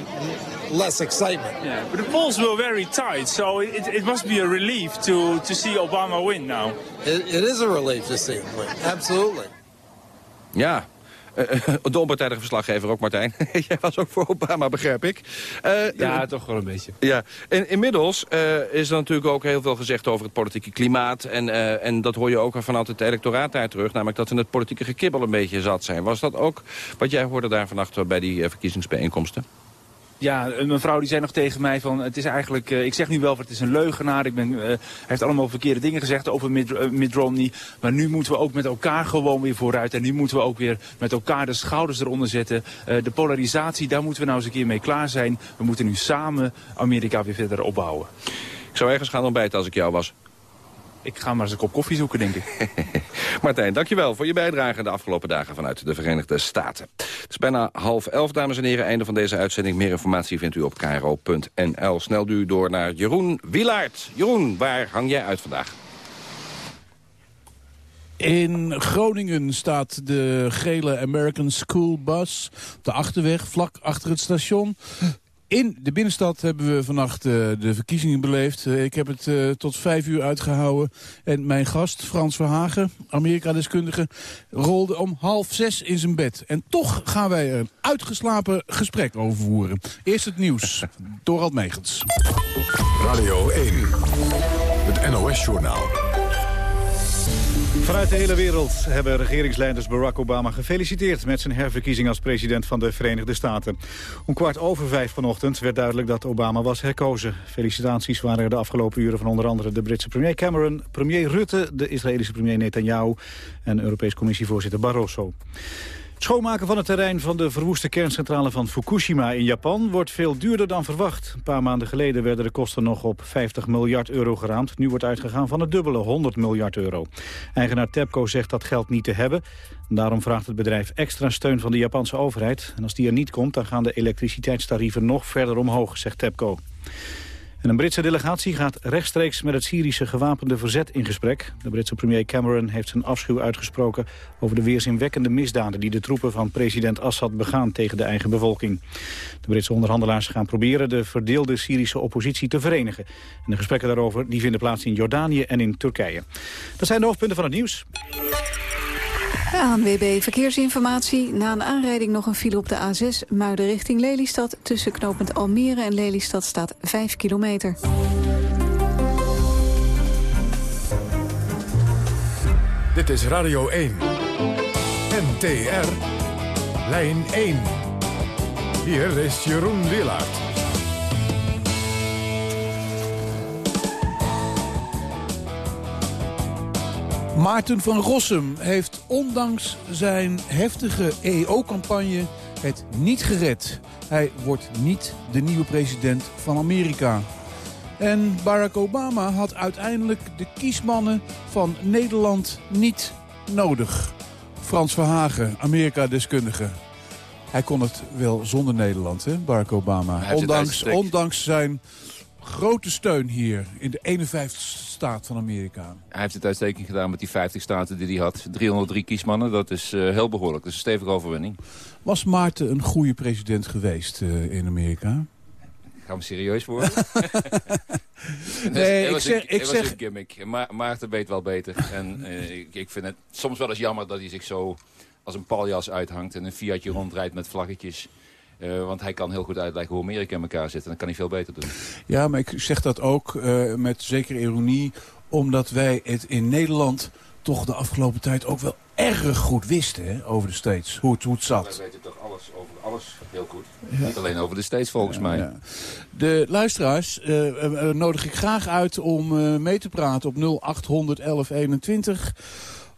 less excitement. Yeah, but the polls were very tight, so it, it must be a relief to, to see Obama win now. It, it is a relief to see him win, absolutely. Ja, de onpartijdige verslaggever ook, Martijn. (laughs) Jij was ook voor Obama, begrijp ik. Uh, ja, toch wel een beetje. Ja. En inmiddels is er natuurlijk ook heel veel gezegd over het politieke klimaat. En, en dat hoor je ook vanuit het electoraat daar terug. Namelijk dat ze het politieke gekibbel een beetje zat zijn. Was dat ook wat jij hoorde daar vannacht bij die verkiezingsbijeenkomsten? Ja, een mevrouw die zei nog tegen mij van, het is eigenlijk, uh, ik zeg nu wel, het is een leugenaar. Ik ben, uh, hij heeft allemaal verkeerde dingen gezegd over uh, Mitt, Romney. Maar nu moeten we ook met elkaar gewoon weer vooruit. En nu moeten we ook weer met elkaar de schouders eronder zetten. de polarisatie, daar moeten we nou eens een keer mee klaar zijn. We moeten nu samen Amerika weer verder opbouwen. Ik zou ergens gaan ontbijten als ik jou was. Ik ga maar eens een kop koffie zoeken, denk ik. (laughs) Martijn, dankjewel voor je bijdrage de afgelopen dagen vanuit de Verenigde Staten. Het is bijna half elf, dames en heren. Einde van deze uitzending. Meer informatie vindt u op kro.nl. Snel u door naar Jeroen Wilaert. Jeroen, waar hang jij uit vandaag? In Groningen staat de gele American School Bus op de achterweg, vlak achter het station. In de binnenstad hebben we vannacht uh, de verkiezingen beleefd. Uh, ik heb het uh, tot vijf uur uitgehouden. En mijn gast, Frans Verhagen, Amerika-deskundige... rolde om half zes in zijn bed. En toch gaan wij een uitgeslapen gesprek over voeren. Eerst het nieuws, (laughs) Dorald Megens. Radio 1, het NOS-journaal. Vanuit de hele wereld hebben regeringsleiders Barack Obama gefeliciteerd... met zijn herverkiezing als president van de Verenigde Staten. Om kwart over vijf vanochtend werd duidelijk dat Obama was herkozen. Felicitaties waren er de afgelopen uren van onder andere de Britse premier Cameron... premier Rutte, de Israëlische premier Netanyahu en Europees Commissievoorzitter Barroso. Schoonmaken van het terrein van de verwoeste kerncentrale van Fukushima in Japan wordt veel duurder dan verwacht. Een paar maanden geleden werden de kosten nog op 50 miljard euro geraamd. Nu wordt uitgegaan van het dubbele, 100 miljard euro. Eigenaar TEPCO zegt dat geld niet te hebben. Daarom vraagt het bedrijf extra steun van de Japanse overheid. En als die er niet komt, dan gaan de elektriciteitstarieven nog verder omhoog, zegt TEPCO. En een Britse delegatie gaat rechtstreeks met het Syrische gewapende verzet in gesprek. De Britse premier Cameron heeft zijn afschuw uitgesproken over de weerzinwekkende misdaden die de troepen van president Assad begaan tegen de eigen bevolking. De Britse onderhandelaars gaan proberen de verdeelde Syrische oppositie te verenigen. En de gesprekken daarover die vinden plaats in Jordanië en in Turkije. Dat zijn de hoofdpunten van het nieuws. ANWB Verkeersinformatie. Na een aanrijding nog een file op de A6 Muiden richting Lelystad. Tussen knooppunt Almere en Lelystad staat 5 kilometer. Dit is Radio 1. NTR. Lijn 1. Hier is Jeroen Willaert. Maarten van Rossum heeft ondanks zijn heftige EO-campagne het niet gered. Hij wordt niet de nieuwe president van Amerika. En Barack Obama had uiteindelijk de kiesmannen van Nederland niet nodig. Frans Verhagen, Amerika-deskundige. Hij kon het wel zonder Nederland, hè, Barack Obama. Ondanks, ondanks zijn grote steun hier in de 51ste staat van Amerika. Hij heeft het uitstekend gedaan met die 50 staten die hij had. 303 kiesmannen, dat is uh, heel behoorlijk. Dat is een stevige overwinning. Was Maarten een goede president geweest uh, in Amerika? Gaan we serieus worden? (laughs) nee, ik zeg... Een, ik zeg... een gimmick. Ma Maarten weet wel beter. en uh, ik, ik vind het soms wel eens jammer dat hij zich zo als een paljas uithangt... en een Fiatje rondrijdt met vlaggetjes... Uh, want hij kan heel goed uitleggen hoe Amerika in elkaar zit. En dat kan hij veel beter doen. Ja, maar ik zeg dat ook uh, met zekere ironie. Omdat wij het in Nederland toch de afgelopen tijd ook wel erg goed wisten hè, over de States. Hoe het, hoe het zat. Wij weten toch alles over alles heel goed. Ja. Niet alleen over de States volgens ja, mij. Ja. De luisteraars uh, nodig ik graag uit om mee te praten op 0800 1121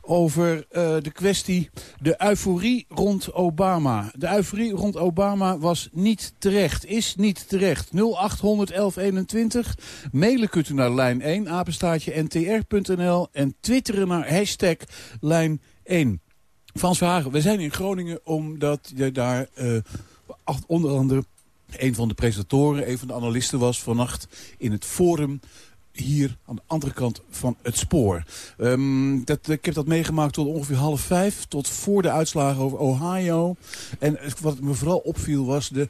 over uh, de kwestie de euforie rond Obama. De euforie rond Obama was niet terecht, is niet terecht. 0800 1121. Mailen kunt u naar lijn 1, apenstaatje ntr.nl en twitteren naar hashtag lijn 1. Frans Verhagen, we zijn in Groningen omdat je daar uh, onder andere een van de presentatoren, een van de analisten was vannacht in het forum hier aan de andere kant van het spoor. Um, dat, ik heb dat meegemaakt tot ongeveer half vijf, tot voor de uitslagen over Ohio. En wat me vooral opviel was de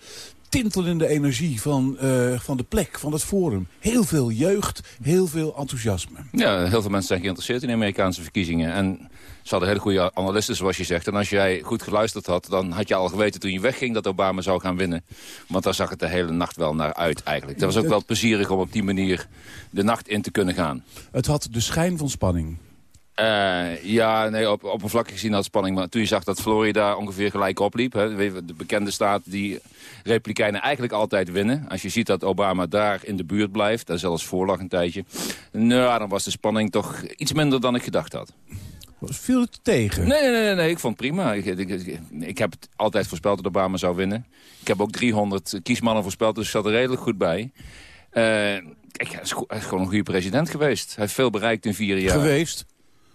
tintelende energie van, uh, van de plek, van het forum. Heel veel jeugd, heel veel enthousiasme. Ja, heel veel mensen zijn geïnteresseerd in de Amerikaanse verkiezingen. En ze hadden hele goede analisten, zoals je zegt. En als jij goed geluisterd had, dan had je al geweten toen je wegging... dat Obama zou gaan winnen. Want daar zag het de hele nacht wel naar uit eigenlijk. Dat was ook wel plezierig om op die manier de nacht in te kunnen gaan. Het had de schijn van spanning. Uh, ja, nee, op, oppervlakkig gezien had spanning. Maar toen je zag dat Florida ongeveer gelijk opliep... Hè, de bekende staat die Republikeinen eigenlijk altijd winnen. Als je ziet dat Obama daar in de buurt blijft... daar zelfs voorlag een tijdje... Nou, dan was de spanning toch iets minder dan ik gedacht had. Viel het tegen? Nee, nee, nee, nee ik vond het prima. Ik, ik, ik, heb het altijd voorspeld dat Obama zou winnen. Ik heb ook 300 kiesmannen voorspeld, dus ik zat er redelijk goed bij. Uh, Kijk, hij is, hij is gewoon een goede president geweest. Hij heeft veel bereikt in vier jaar. Geweest?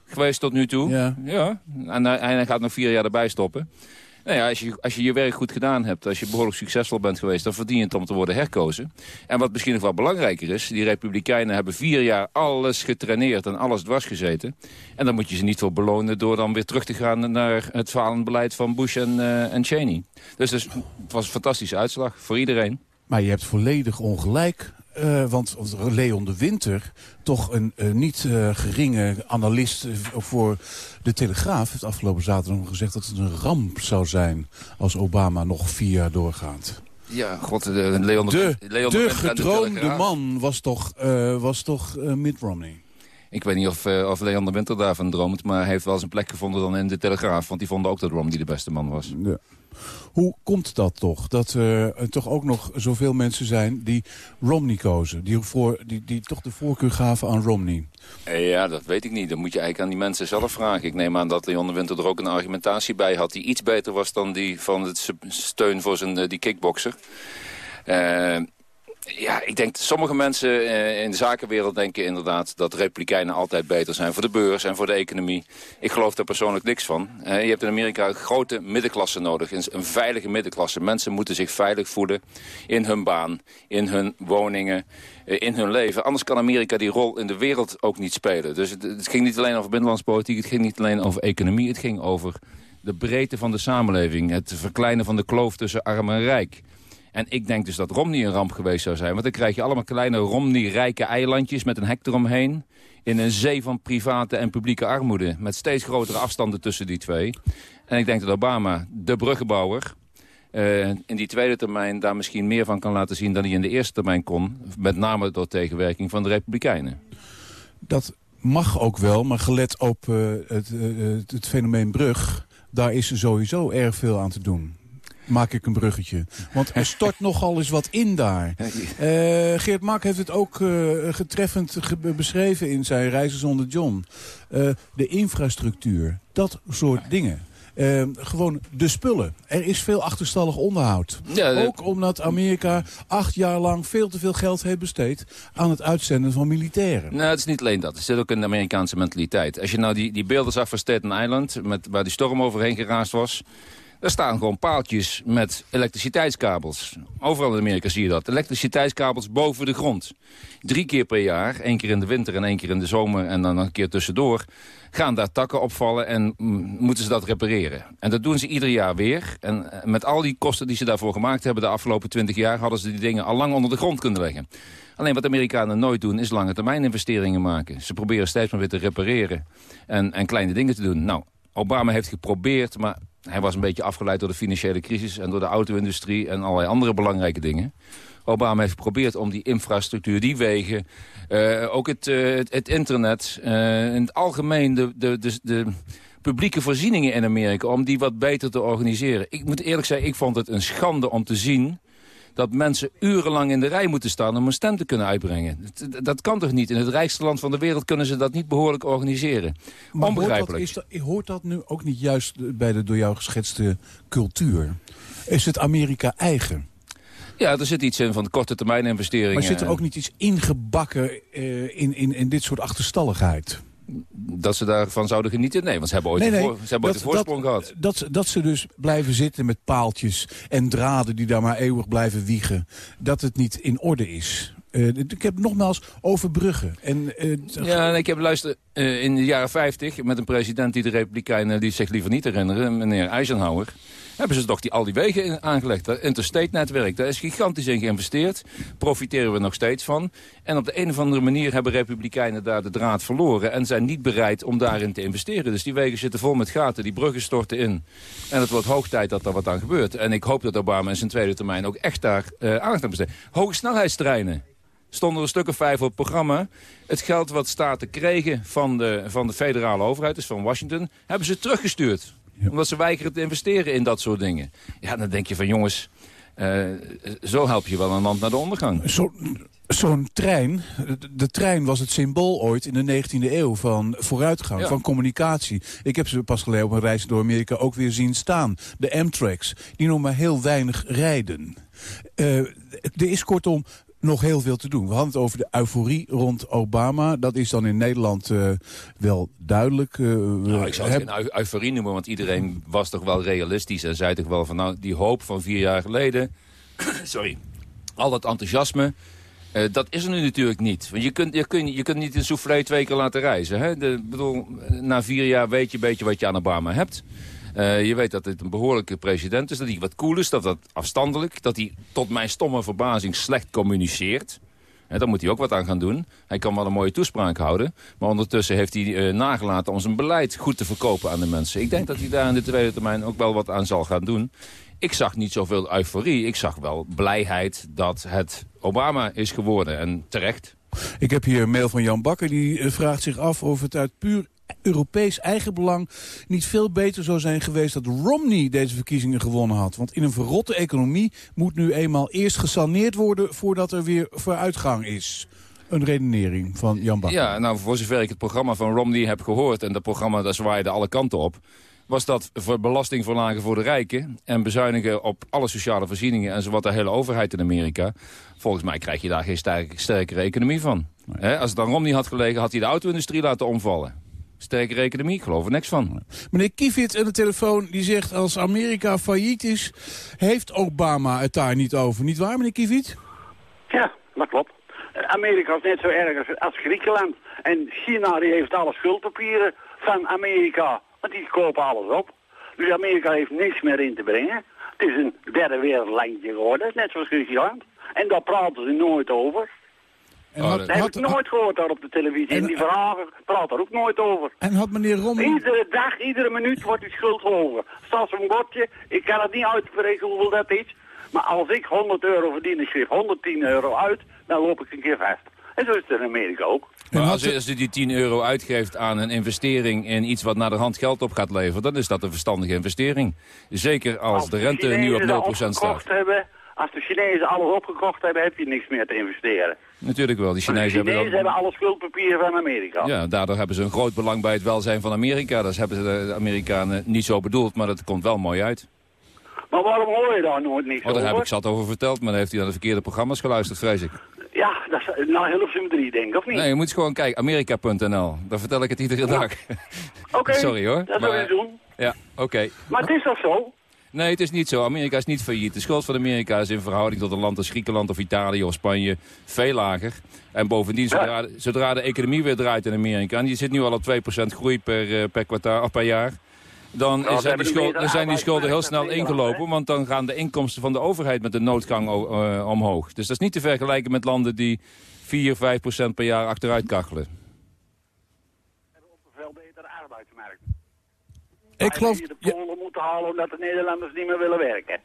Geweest tot nu toe. Ja. ja. En, hij, hij gaat nog vier jaar erbij stoppen. Nou ja, als je, als je je werk goed gedaan hebt, als je behoorlijk succesvol bent geweest... dan verdien je het om te worden herkozen. En wat misschien nog wel belangrijker is... die republikeinen hebben vier jaar alles getraineerd en alles dwars gezeten. En dan moet je ze niet voor belonen door dan weer terug te gaan... naar het falend beleid van Bush en, uh, en Cheney. Dus, dus het was een fantastische uitslag voor iedereen. Maar je hebt volledig ongelijk. Uh, want Leon de Winter, toch een uh, niet uh, geringe analist voor de Telegraaf... heeft afgelopen zaterdag gezegd dat het een ramp zou zijn... als Obama nog vier jaar doorgaat. Ja, god, de, Leon de, de, Leon de, de gedroomde man was toch, was toch Mitt Romney. Ik weet niet of, uh, of Leon de Winter daarvan droomt... maar hij heeft wel zijn plek gevonden dan in de Telegraaf. Want die vonden ook dat Romney de beste man was. Ja. Hoe komt dat toch? Dat er uh, toch ook nog zoveel mensen zijn die Romney kozen. Die, voor, die, die toch de voorkeur gaven aan Romney. Ja, dat weet ik niet. Dat moet je eigenlijk aan die mensen zelf vragen. Ik neem aan dat Leon de Winter er ook een argumentatie bij had... die iets beter was dan die van het steun voor zijn, uh, die kickboxer. Uh, ja, ik denk sommige mensen eh, in de zakenwereld denken inderdaad dat republikeinen altijd beter zijn voor de beurs en voor de economie. Ik geloof daar persoonlijk niks van. Eh, je hebt in Amerika een grote middenklasse nodig, een veilige middenklasse. Mensen moeten zich veilig voelen in hun baan, in hun woningen, eh, in hun leven. Anders kan Amerika die rol in de wereld ook niet spelen. Dus het, ging niet alleen over binnenlandse politiek, het ging niet alleen over economie, het ging over de breedte van de samenleving, het verkleinen van de kloof tussen arm en rijk. En ik denk dus dat Romney een ramp geweest zou zijn. Want dan krijg je allemaal kleine Romney-rijke eilandjes met een hek eromheen. In een zee van private en publieke armoede. Met steeds grotere afstanden tussen die twee. En ik denk dat Obama, de bruggenbouwer... Uh, in die tweede termijn daar misschien meer van kan laten zien... dan hij in de eerste termijn kon. Met name door tegenwerking van de Republikeinen. Dat mag ook wel, maar gelet op uh, het, uh, het fenomeen brug... daar is sowieso erg veel aan te doen maak ik een bruggetje. Want er stort (laughs) nogal eens wat in daar. Uh, Geert Mak heeft het ook uh, getreffend ge beschreven in zijn Reizen zonder John. Uh, de infrastructuur, dat soort dingen. Uh, gewoon de spullen. Er is veel achterstallig onderhoud. Ja. Ook omdat Amerika acht jaar lang veel te veel geld heeft besteed... aan het uitzenden van militairen. Nou, het is niet alleen dat. Het zit ook in de Amerikaanse mentaliteit. Als je nou die, die beelden zag van Staten Island... Met, waar die storm overheen geraasd was... Er staan gewoon paaltjes met elektriciteitskabels. Overal in Amerika zie je dat. Elektriciteitskabels boven de grond. Drie keer per jaar, één keer in de winter en één keer in de zomer... en dan een keer tussendoor, gaan daar takken opvallen en moeten ze dat repareren. En dat doen ze ieder jaar weer. En met al die kosten die ze daarvoor gemaakt hebben de afgelopen twintig jaar... hadden ze die dingen al lang onder de grond kunnen leggen. Alleen wat Amerikanen nooit doen is lange termijn investeringen maken. Ze proberen steeds maar weer te repareren en, en kleine dingen te doen. Nou, Obama heeft geprobeerd, maar hij was een beetje afgeleid door de financiële crisis... en door de auto-industrie en allerlei andere belangrijke dingen. Obama heeft geprobeerd om die infrastructuur, die wegen... Uh, ook het, uh, het, het, internet, uh, in het algemeen de, de, de, de publieke voorzieningen in Amerika... om die wat beter te organiseren. Ik moet eerlijk zeggen, ik vond het een schande om te zien dat mensen urenlang in de rij moeten staan om een stem te kunnen uitbrengen. Dat, dat kan toch niet? In het rijkste land van de wereld kunnen ze dat niet behoorlijk organiseren. Maar Onbegrijpelijk. Hoort dat, dat, hoort dat nu ook niet juist bij de door jou geschetste cultuur? Is het Amerika eigen? Ja, er zit iets in van korte termijn investeringen. Maar zit er ook niet iets ingebakken uh, in, in, in dit soort achterstalligheid? Dat ze daarvan zouden genieten? Nee, want ze hebben ooit, nee, nee, voor, ze hebben ooit dat, een voorsprong dat, gehad. Dat, dat ze dus blijven zitten met paaltjes en draden die daar maar eeuwig blijven wiegen. Dat het niet in orde is. Uh, ik heb nogmaals over bruggen. En, uh, ja, ik heb luisterd uh, in de jaren 50 met een president die de Republikeinen die zich liever niet herinneren, meneer Eisenhower hebben ze toch die, al die wegen aangelegd. Dat interstate-netwerk, daar is gigantisch in geïnvesteerd. Profiteren we nog steeds van. En op de een of andere manier hebben republikeinen daar de draad verloren... en zijn niet bereid om daarin te investeren. Dus die wegen zitten vol met gaten, die bruggen storten in. En het wordt hoog tijd dat er wat aan gebeurt. En ik hoop dat Obama in zijn tweede termijn ook echt daar uh, aandacht aan besteedt. Hoge snelheidstreinen stonden er een stuk of vijf op het programma. Het geld wat staten kregen van de, van de federale overheid, dus van Washington... hebben ze teruggestuurd. Ja. Omdat ze weigeren te investeren in dat soort dingen. Ja, dan denk je van jongens, uh, zo help je wel een land naar de ondergang. Zo'n zo trein, de, de, trein was het symbool ooit in de 19e eeuw van vooruitgang, ja. van communicatie. Ik heb ze pas geleden op een reis door Amerika ook weer zien staan. De Amtraks, die nog maar heel weinig rijden. Uh, er is kortom nog heel veel te doen. We hadden het over de euforie rond Obama. Dat is dan in Nederland uh, wel duidelijk. Uh, nou, ik zou het geen eu euforie noemen, want iedereen was toch wel realistisch... en zei toch wel van, nou, die hoop van vier jaar geleden... (coughs) sorry, al dat enthousiasme... Uh, dat is er nu natuurlijk niet. Want je kunt, je kunt, je kunt niet een soufflé twee keer laten reizen. Hè? De, bedoel, na vier jaar weet je een beetje wat je aan Obama hebt. Uh, je weet dat het een behoorlijke president is, dat hij wat cool is, dat dat afstandelijk... dat hij tot mijn stomme verbazing slecht communiceert. He, daar moet hij ook wat aan gaan doen. Hij kan wel een mooie toespraak houden. Maar ondertussen heeft hij uh, nagelaten om zijn beleid goed te verkopen aan de mensen. Ik denk dat hij daar in de tweede termijn ook wel wat aan zal gaan doen. Ik zag niet zoveel euforie. Ik zag wel blijheid dat het Obama is geworden. En terecht. Ik heb hier een mail van Jan Bakker. Die uh, vraagt zich af of het uit puur Europees eigenbelang niet veel beter zou zijn geweest dat Romney deze verkiezingen gewonnen had. Want in een verrotte economie moet nu eenmaal eerst gesaneerd worden voordat er weer vooruitgang is. Een redenering van Jan Bakker. Ja, nou voor zover ik het programma van Romney heb gehoord en dat programma dat zwaaide alle kanten op was dat voor belasting verlagen voor de rijken... en bezuinigen op alle sociale voorzieningen en zowat de hele overheid in Amerika. Volgens mij krijg je daar geen sterke, sterkere economie van. als het dan Romney had gelegen, had hij de auto-industrie laten omvallen. Sterkere economie, ik geloof er niks van. Meneer Kivit aan de telefoon die zegt als Amerika failliet is... heeft Obama het daar niet over. Niet waar, meneer Kivit? Ja, dat klopt. Amerika is net zo erg als Griekenland. En China die heeft alle schuldpapieren van Amerika. Want die kopen alles op. Dus Amerika heeft niks meer in te brengen. Het is een derde wereldlandje geworden, net zoals Griekenland. En daar praten ze nooit over. En had, dat heb ik nooit gehoord daar op de televisie. En, die vragen praat er ook nooit over. En had meneer Romney... Iedere dag, iedere minuut wordt die schuld hoger. Staat zo'n bordje, ik kan het niet uitrekenen hoeveel dat is. Maar als ik 100 euro verdien, ik schrijf 110 euro uit, dan loop ik een keer vast. En zo is het in Amerika ook. Maar als, als u die 10 euro uitgeeft aan een investering in iets wat naar de hand geld op gaat leveren, dan is dat een verstandige investering. Zeker als, als de rente nu op 0% staat. Hebben, als de Chinezen alles opgekocht hebben, heb je niks meer te investeren. Natuurlijk wel. Die Chinezen, de Chinezen hebben, hebben alle schuldpapieren van Amerika. Ja, daardoor hebben ze een groot belang bij het welzijn van Amerika. Dat hebben de Amerikanen niet zo bedoeld, maar dat komt wel mooi uit. Maar waarom hoor je daar nooit niks oh, daar heb ik zat over verteld, maar dan heeft hij naar de verkeerde programma's geluisterd, vrees ik. Ja, dat is nou Hilversum 3, denk ik, of niet? Nee, je moet gewoon kijken, Amerika.nl. Daar vertel ik het iedere dag. Oké, (laughs) Sorry hoor. dat wil je doen. Ja, oké. Maar het is toch zo? Nee, het is niet zo. Amerika is niet failliet. De schuld van Amerika is in verhouding tot een land als Griekenland of Italië of Spanje veel lager. En bovendien, zodra, zodra de economie weer draait in Amerika... en je zit nu al op 2% groei per, eh, per, kwartaal, per jaar... Dan, oh, zijn die, schuld, dan zijn die schulden heel snel ingelopen. Want dan gaan de inkomsten van de overheid met de noodgang uh, omhoog. Dus dat is niet te vergelijken met landen die 4, 5 procent per jaar achteruit kachelen. We hebben ook een veel betere arbeidsmarkt. Ik geloof... de Polen moeten halen omdat de Nederlanders niet meer willen werken.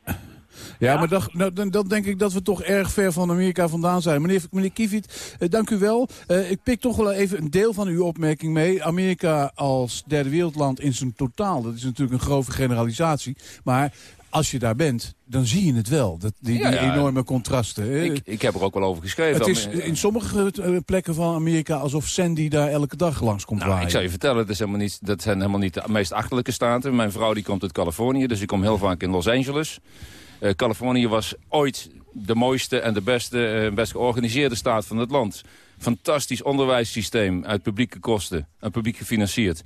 Ja, maar dat, nou, dan, denk ik dat we toch erg ver van Amerika vandaan zijn. Meneer, meneer Kiviet, eh, dank u wel. Uh, ik pik toch wel even een deel van uw opmerking mee. Amerika als derde wereldland in zijn totaal, dat is natuurlijk een grove generalisatie. Maar als je daar bent, dan zie je het wel. Dat, die, die enorme contrasten. Ik, ik, heb er ook wel over geschreven. Het is in sommige eh, plekken van Amerika alsof Sandy daar elke dag langs komt nou, Ik zou je vertellen, dat, is helemaal niet, dat zijn helemaal niet de meest achterlijke staten. Mijn vrouw die komt uit Californië, dus ik kom heel vaak in Los Angeles. Uh, Californië was ooit de mooiste en de beste, uh, best georganiseerde staat van het land. Fantastisch onderwijssysteem uit publieke kosten en publiek gefinancierd.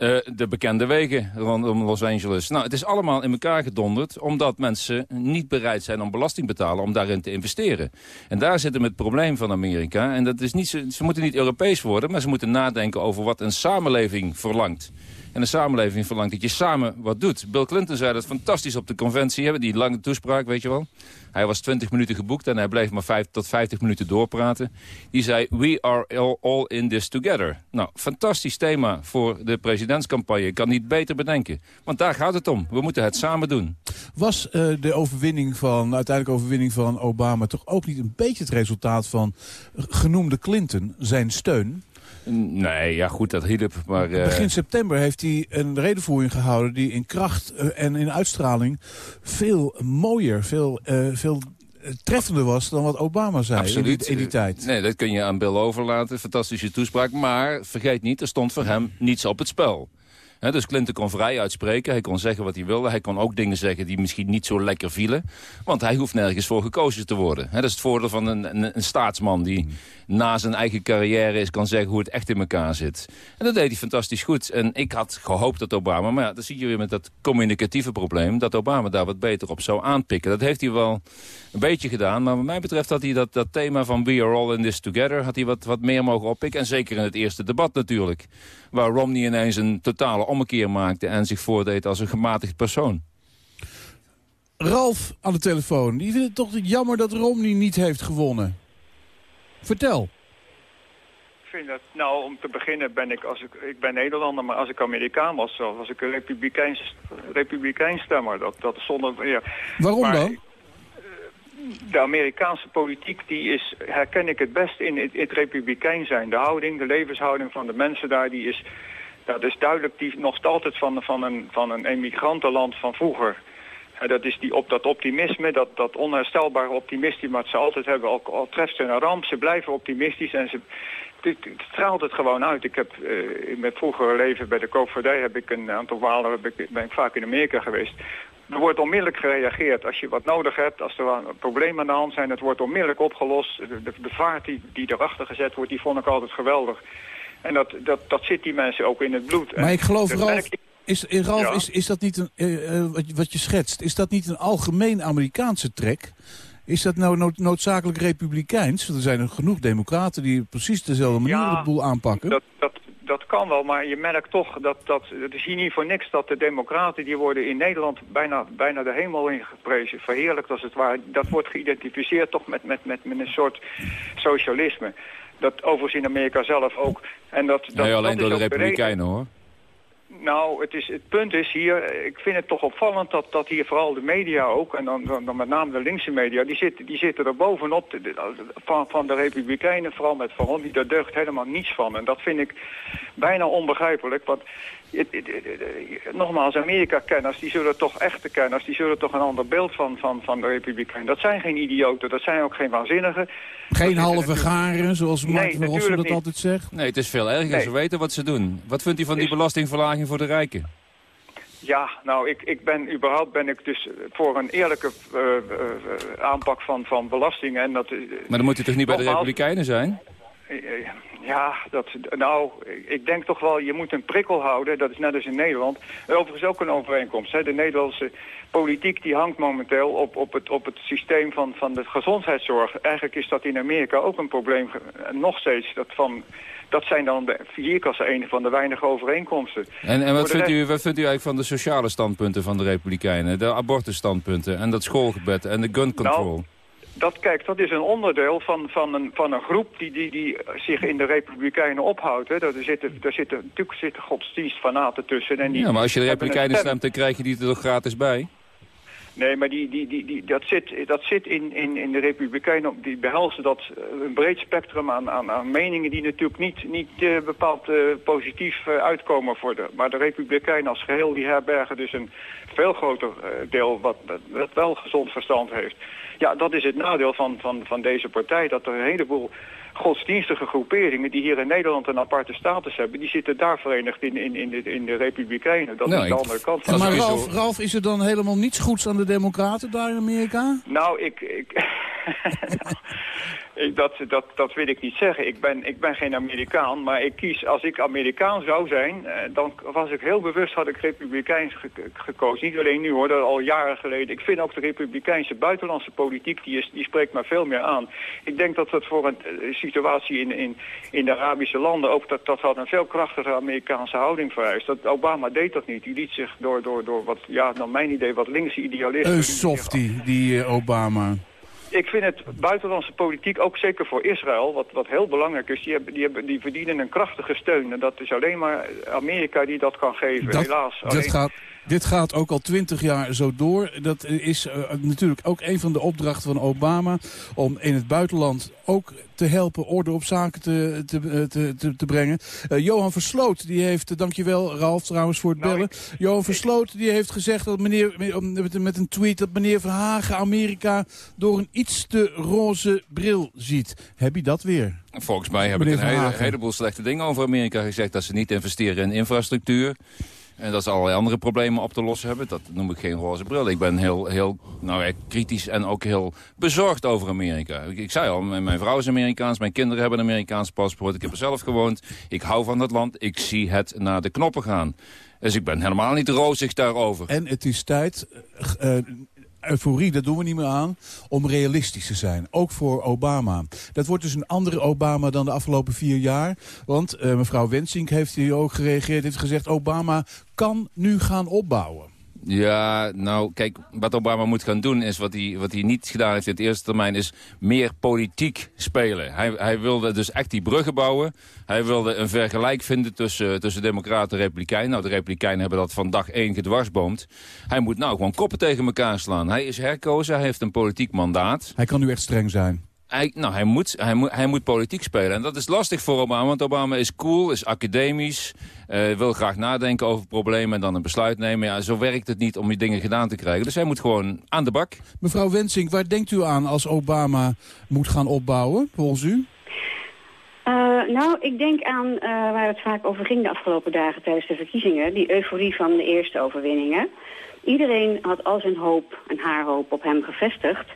Uh, de bekende wegen rondom Los Angeles. Nou, het is allemaal in elkaar gedonderd... omdat mensen niet bereid zijn om belasting te betalen... om daarin te investeren. En daar zit hem het probleem van Amerika. En dat is niet, ze moeten niet Europees worden... maar ze moeten nadenken over wat een samenleving verlangt. En de samenleving verlangt dat je samen wat doet. Bill Clinton zei dat fantastisch op de conventie. Hebben die lange toespraak, weet je wel. Hij was 20 minuten geboekt en hij bleef maar 5 tot 50 minuten doorpraten. Die zei, we are all in this together. Nou, fantastisch thema voor de presidentscampagne. Ik kan niet beter bedenken. Want daar gaat het om. We moeten het samen doen. Was uh, de overwinning van, uiteindelijk overwinning van Obama... toch ook niet een beetje het resultaat van genoemde Clinton, zijn steun... Nee, ja goed, dat hielp. Maar, uh... Begin september heeft hij een redenvoering gehouden... die in kracht uh, en in uitstraling veel mooier, veel, uh, veel treffender was dan wat Obama zei Absoluut. In, die, in die tijd. Nee, dat kun je aan Bill overlaten. Fantastische toespraak. Maar vergeet niet, er stond voor hem niets op het spel. Dus Clinton kon vrij uitspreken. Hij kon zeggen wat hij wilde. Hij kon ook dingen zeggen die misschien niet zo lekker vielen. Want hij hoeft nergens voor gekozen te worden. Dat is het voordeel van een, een, een staatsman die na zijn eigen carrière is kan zeggen hoe het echt in elkaar zit. En dat deed hij fantastisch goed. En ik had gehoopt dat Obama, maar ja, dan zie je weer met dat communicatieve probleem... dat Obama daar wat beter op zou aanpikken. Dat heeft hij wel een beetje gedaan. Maar wat mij betreft had hij dat, dat thema van We are all in this together... had hij wat, wat meer mogen oppikken. En zeker in het eerste debat natuurlijk. Waar Romney ineens een totale ommekeer maakte... en zich voordeed als een gematigd persoon. Ralf aan de telefoon. Die vindt het toch jammer dat Romney niet heeft gewonnen. Vertel. Ik vind dat, nou, om te beginnen ben ik, als ik, ik ben Nederlander, maar als ik Amerikaan was, was ik een republikeins stemmer. Dat, dat zonder, ja. Waarom Maar dan? De Amerikaanse politiek, die is, herken ik het best in het, republikein zijn. De houding, de levenshouding van de mensen daar, die is, dat is duidelijk die nog altijd van, van, een, van een emigrantenland van vroeger. Dat is die, op dat optimisme, dat, dat onherstelbare optimisme wat ze altijd hebben. Al, al treft ze een ramp, ze blijven optimistisch en ze, het, straalt het gewoon uit. Ik heb eh, in mijn vroegere leven bij de koopvaardij heb ik een aantal walen, heb ik, ben ik vaak in Amerika geweest. Er wordt onmiddellijk gereageerd. Als je wat nodig hebt, als er een probleem aan de hand zijn, het wordt onmiddellijk opgelost. De, de, de vaart die, die erachter gezet wordt, die vond ik altijd geweldig. En dat, dat, dat zit die mensen ook in het bloed. Maar En ik geloof, Ralf, is, Ralf Ja. is, is dat niet een, eh, eh, wat, je- wat je schetst, is dat niet een algemeen Amerikaanse trek? Is dat nou nood- noodzakelijk republikeins? Want er zijn er genoeg democraten die precies dezelfde manier Ja, de boel aanpakken. Dat, dat, dat kan wel, maar je merkt toch dat, dat het is hier niet voor niks dat de democraten, die worden in Nederland bijna, bijna de hemel ingeprezen, verheerlijkt als het ware. Dat wordt geïdentificeerd toch met, met, met, met een soort socialisme. Dat overigens in Amerika zelf ook. En dat, dat, Nee, alleen dat door de Republikeinen hoor. Nou, het, is, het punt is hier, ik vind het toch opvallend dat, dat hier vooral de media ook, en dan, dan, met name de linkse media, die zitten, die zitten er bovenop van, van de Republikeinen, vooral met Van Rompuy, daar deugt helemaal niets van. En dat vind ik bijna onbegrijpelijk, want het- het- het- het- nogmaals, Amerika-kenners, die zullen toch echte kenners, die zullen toch een ander beeld van, van, van de Republikeinen. Dat zijn geen idioten, dat zijn ook geen waanzinnigen. Geen halve garen, zoals Mark Nee, Rossum dat niet. altijd zegt. Nee, het is veel erger. Nee. Ze weten wat ze doen. Wat vindt u van die belastingverlaging voor de rijken? Ja, nou, ik, ik ben überhaupt ben ik dus voor een eerlijke eh, eh, eh, aanpak van, van belastingen. En dat, eh, Maar dan moet u toch niet bij de Republikeinen zijn? Eh, eh, Ja, dat, nou, ik denk toch wel, je moet een prikkel houden. Dat is net als in Nederland. Overigens ook een overeenkomst. Hè. De Nederlandse politiek die hangt momenteel op, op, het, op het systeem van, van de gezondheidszorg. Eigenlijk is dat in Amerika ook een probleem. en Nog steeds. Dat, van, dat zijn dan de, hier als een van de weinige overeenkomsten. En, en wat, vindt rest- u, wat vindt u eigenlijk van de sociale standpunten van de Republikeinen? De abortusstandpunten en dat schoolgebed en de gun control? Nou, Dat, kijk, dat is een onderdeel van, van, een, van een groep die, die, die zich in de Republikeinen ophoudt. Hè. Er zitten, er zitten, natuurlijk zitten godsdienstfanaten tussen. En die ja, maar als je de Republikeinen stem. stemt, dan krijg je die er toch gratis bij? Nee, maar die, die, die, die, dat zit, dat zit in, in, in de Republikeinen, die behelzen dat eh, een breed spectrum aan, aan, aan meningen die natuurlijk niet, niet eh, bepaald eh, positief uitkomen voor de. Maar de Republikeinen als geheel die herbergen dus een veel groter deel wat, wat wel gezond verstand heeft. Ja, dat is het nadeel van, van, van deze partij, dat er een heleboel godsdienstige groeperingen die hier in Nederland een aparte status hebben, die zitten daar verenigd in, in, in, de, in de Republikeinen. Dat Nou, is de ik- andere kant Ja, van maar de Ralf, Ralf, is er dan helemaal niets goeds aan de democraten daar in Amerika? Nou, ik, ik, ik- (laughs) dat, dat, dat wil ik niet zeggen. Ik ben, ik ben geen Amerikaan, maar ik kies, als ik Amerikaan zou zijn, eh, dan was ik heel bewust, had ik Republikeins ge- gekozen. Niet alleen nu hoor, dat al jaren geleden. Ik vind ook de Republikeinse buitenlandse politiek, die, is, die spreekt me veel meer aan. Ik denk dat dat voor een eh, situatie in, in, in de Arabische landen ook, dat, dat had een veel krachtigere Amerikaanse houding vereist. Dat, Obama deed dat niet. Die liet zich door, door, door wat, ja, naar mijn idee, wat linkse idealisten... Een softie, die eh, Obama. Ik vind het buitenlandse politiek, ook zeker voor Israël, wat, wat heel belangrijk is, die, hebben, die, hebben, die verdienen een krachtige steun. En dat is alleen maar Amerika die dat kan geven, Dat, helaas. dat Alleen- gaat, dit gaat ook al twintig jaar zo door. Dat is eh, natuurlijk ook een van de opdrachten van Obama... om in het buitenland ook te helpen orde op zaken te, te, te, te, te brengen. Eh, Johan Versloot, die heeft, eh, dankjewel Ralf trouwens voor het Nou, bellen. Johan Versloot die heeft gezegd dat meneer, met met een tweet... dat meneer Verhagen Amerika door een iets te roze bril ziet. Heb je dat weer? Volgens mij heb ik een hele, heleboel slechte dingen over Amerika gezegd. Dat ze niet investeren in infrastructuur. En dat ze allerlei andere problemen op te lossen hebben. Dat noem ik geen roze bril. Ik ben heel, heel nou, ja, kritisch en ook heel bezorgd over Amerika. Ik, ik zei al, mijn vrouw is Amerikaans. Mijn kinderen hebben een Amerikaans paspoort. Ik heb er zelf gewoond. Ik hou van dat land. Ik zie het naar de knoppen gaan. Dus ik ben helemaal niet rozig daarover. En het is tijd, eh, euforie, dat doen we niet meer aan, om realistisch te zijn. Ook voor Obama. Dat wordt dus een andere Obama dan de afgelopen vier jaar. Want eh, mevrouw Wensink heeft hier ook gereageerd, heeft gezegd... Obama kan nu gaan opbouwen. Ja, nou, kijk, wat Obama moet gaan doen is wat hij, wat hij niet gedaan heeft in het eerste termijn, is meer politiek spelen. Hij, hij wilde dus echt die bruggen bouwen. Hij wilde een vergelijk vinden tussen, tussen democraten en republikeinen. Nou, de republikeinen hebben dat van dag één gedwarsboomd. Hij moet nou gewoon koppen tegen elkaar slaan. Hij is herkozen, hij heeft een politiek mandaat. Hij kan nu echt streng zijn. Hij, nou, hij, moet, hij, moet, hij moet politiek spelen. En dat is lastig voor Obama, want Obama is cool, is academisch... eh, wil graag nadenken over problemen en dan een besluit nemen. Ja, zo werkt het niet om die dingen gedaan te krijgen. Dus hij moet gewoon aan de bak. Mevrouw Wensink, waar denkt u aan als Obama moet gaan opbouwen, volgens u? Eh, nou, ik denk aan eh, waar het vaak over ging de afgelopen dagen tijdens de verkiezingen. Die euforie van de eerste overwinningen. Iedereen had al zijn hoop en haar hoop op hem gevestigd.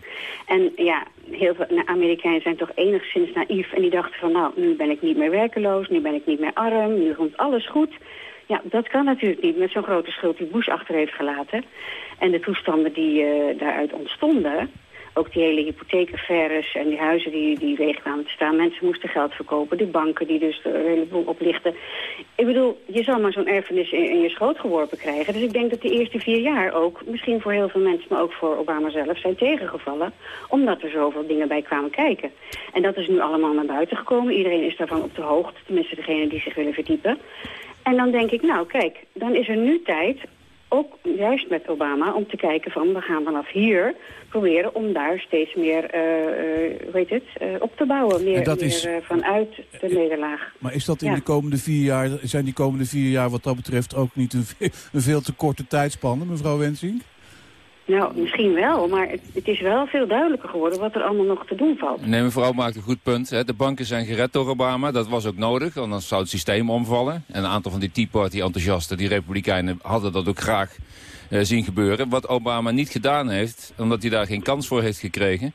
En ja, heel veel Amerikanen zijn toch enigszins naïef. En die dachten van nou, nu ben ik niet meer werkeloos, nu ben ik niet meer arm, nu komt alles goed. Ja, dat kan natuurlijk niet met zo'n grote schuld die Bush achter heeft gelaten. En de toestanden die eh, daaruit ontstonden. Ook die hele hypotheekaffaires en die huizen die, die leeg kwamen te staan. Mensen moesten geld verkopen. De banken die dus een heleboel oplichten. Ik bedoel, je zal maar zo'n erfenis in, in je schoot geworpen krijgen. Dus ik denk dat de eerste vier jaar ook, misschien voor heel veel mensen, maar ook voor Obama zelf, zijn tegengevallen. Omdat er zoveel dingen bij kwamen kijken. En dat is nu allemaal naar buiten gekomen. Iedereen is daarvan op de hoogte, tenminste degenen die zich willen verdiepen. En dan denk ik, nou kijk, dan is er nu tijd ook juist met Obama om te kijken van we gaan vanaf hier proberen om daar steeds meer eh, eh, heet het, eh, op te bouwen. Meer, is- eh, vanuit de nederlaag. Maar is dat in Ja. de komende vier jaar, zijn die komende vier jaar wat dat betreft ook niet een, (laughs) een veel te korte tijdspanne, mevrouw Wensink? Nou, misschien wel, maar het, het is wel veel duidelijker geworden wat er allemaal nog te doen valt. Nee, mevrouw maakt een goed punt. Hè. De banken zijn gered door Obama. Dat was ook nodig, anders zou het systeem omvallen. En een aantal van die Tea Party enthousiasten, die republikeinen, hadden dat ook graag eh, zien gebeuren. Wat Obama niet gedaan heeft, omdat hij daar geen kans voor heeft gekregen...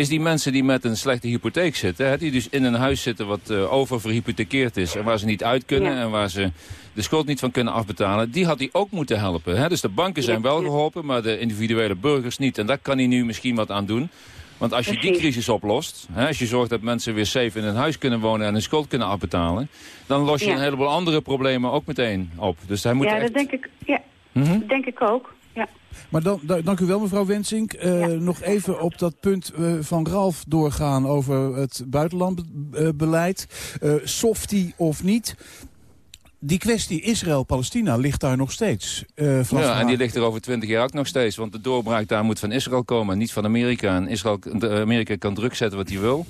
is die mensen die met een slechte hypotheek zitten... Hè, die dus in een huis zitten wat eh, oververhypothekeerd is... en waar ze niet uit kunnen Ja. en waar ze de schuld niet van kunnen afbetalen... die had hij ook moeten helpen. Hè. Dus de banken zijn wel geholpen, maar de individuele burgers niet. En daar kan hij nu misschien wat aan doen... Want als je die crisis oplost, hè, als je zorgt dat mensen weer safe in een huis kunnen wonen en hun schuld kunnen afbetalen, dan los je Ja. een heleboel andere problemen ook meteen op. Dus hij moet ja, echt... dat denk ik, ja, Mhm. dat denk ik ook. Ja. Maar dan, da- dank u wel, mevrouw Wensink. Eh, Nog even op dat punt eh, van Ralf doorgaan over het buitenlandbeleid. Eh softie of niet. Die kwestie Israël-Palestina ligt daar nog steeds. eh Ja, en die ligt er over twintig jaar ook nog steeds. Want de doorbraak daar moet van Israël komen, niet van Amerika. En Israël, Amerika kan druk zetten wat hij wil.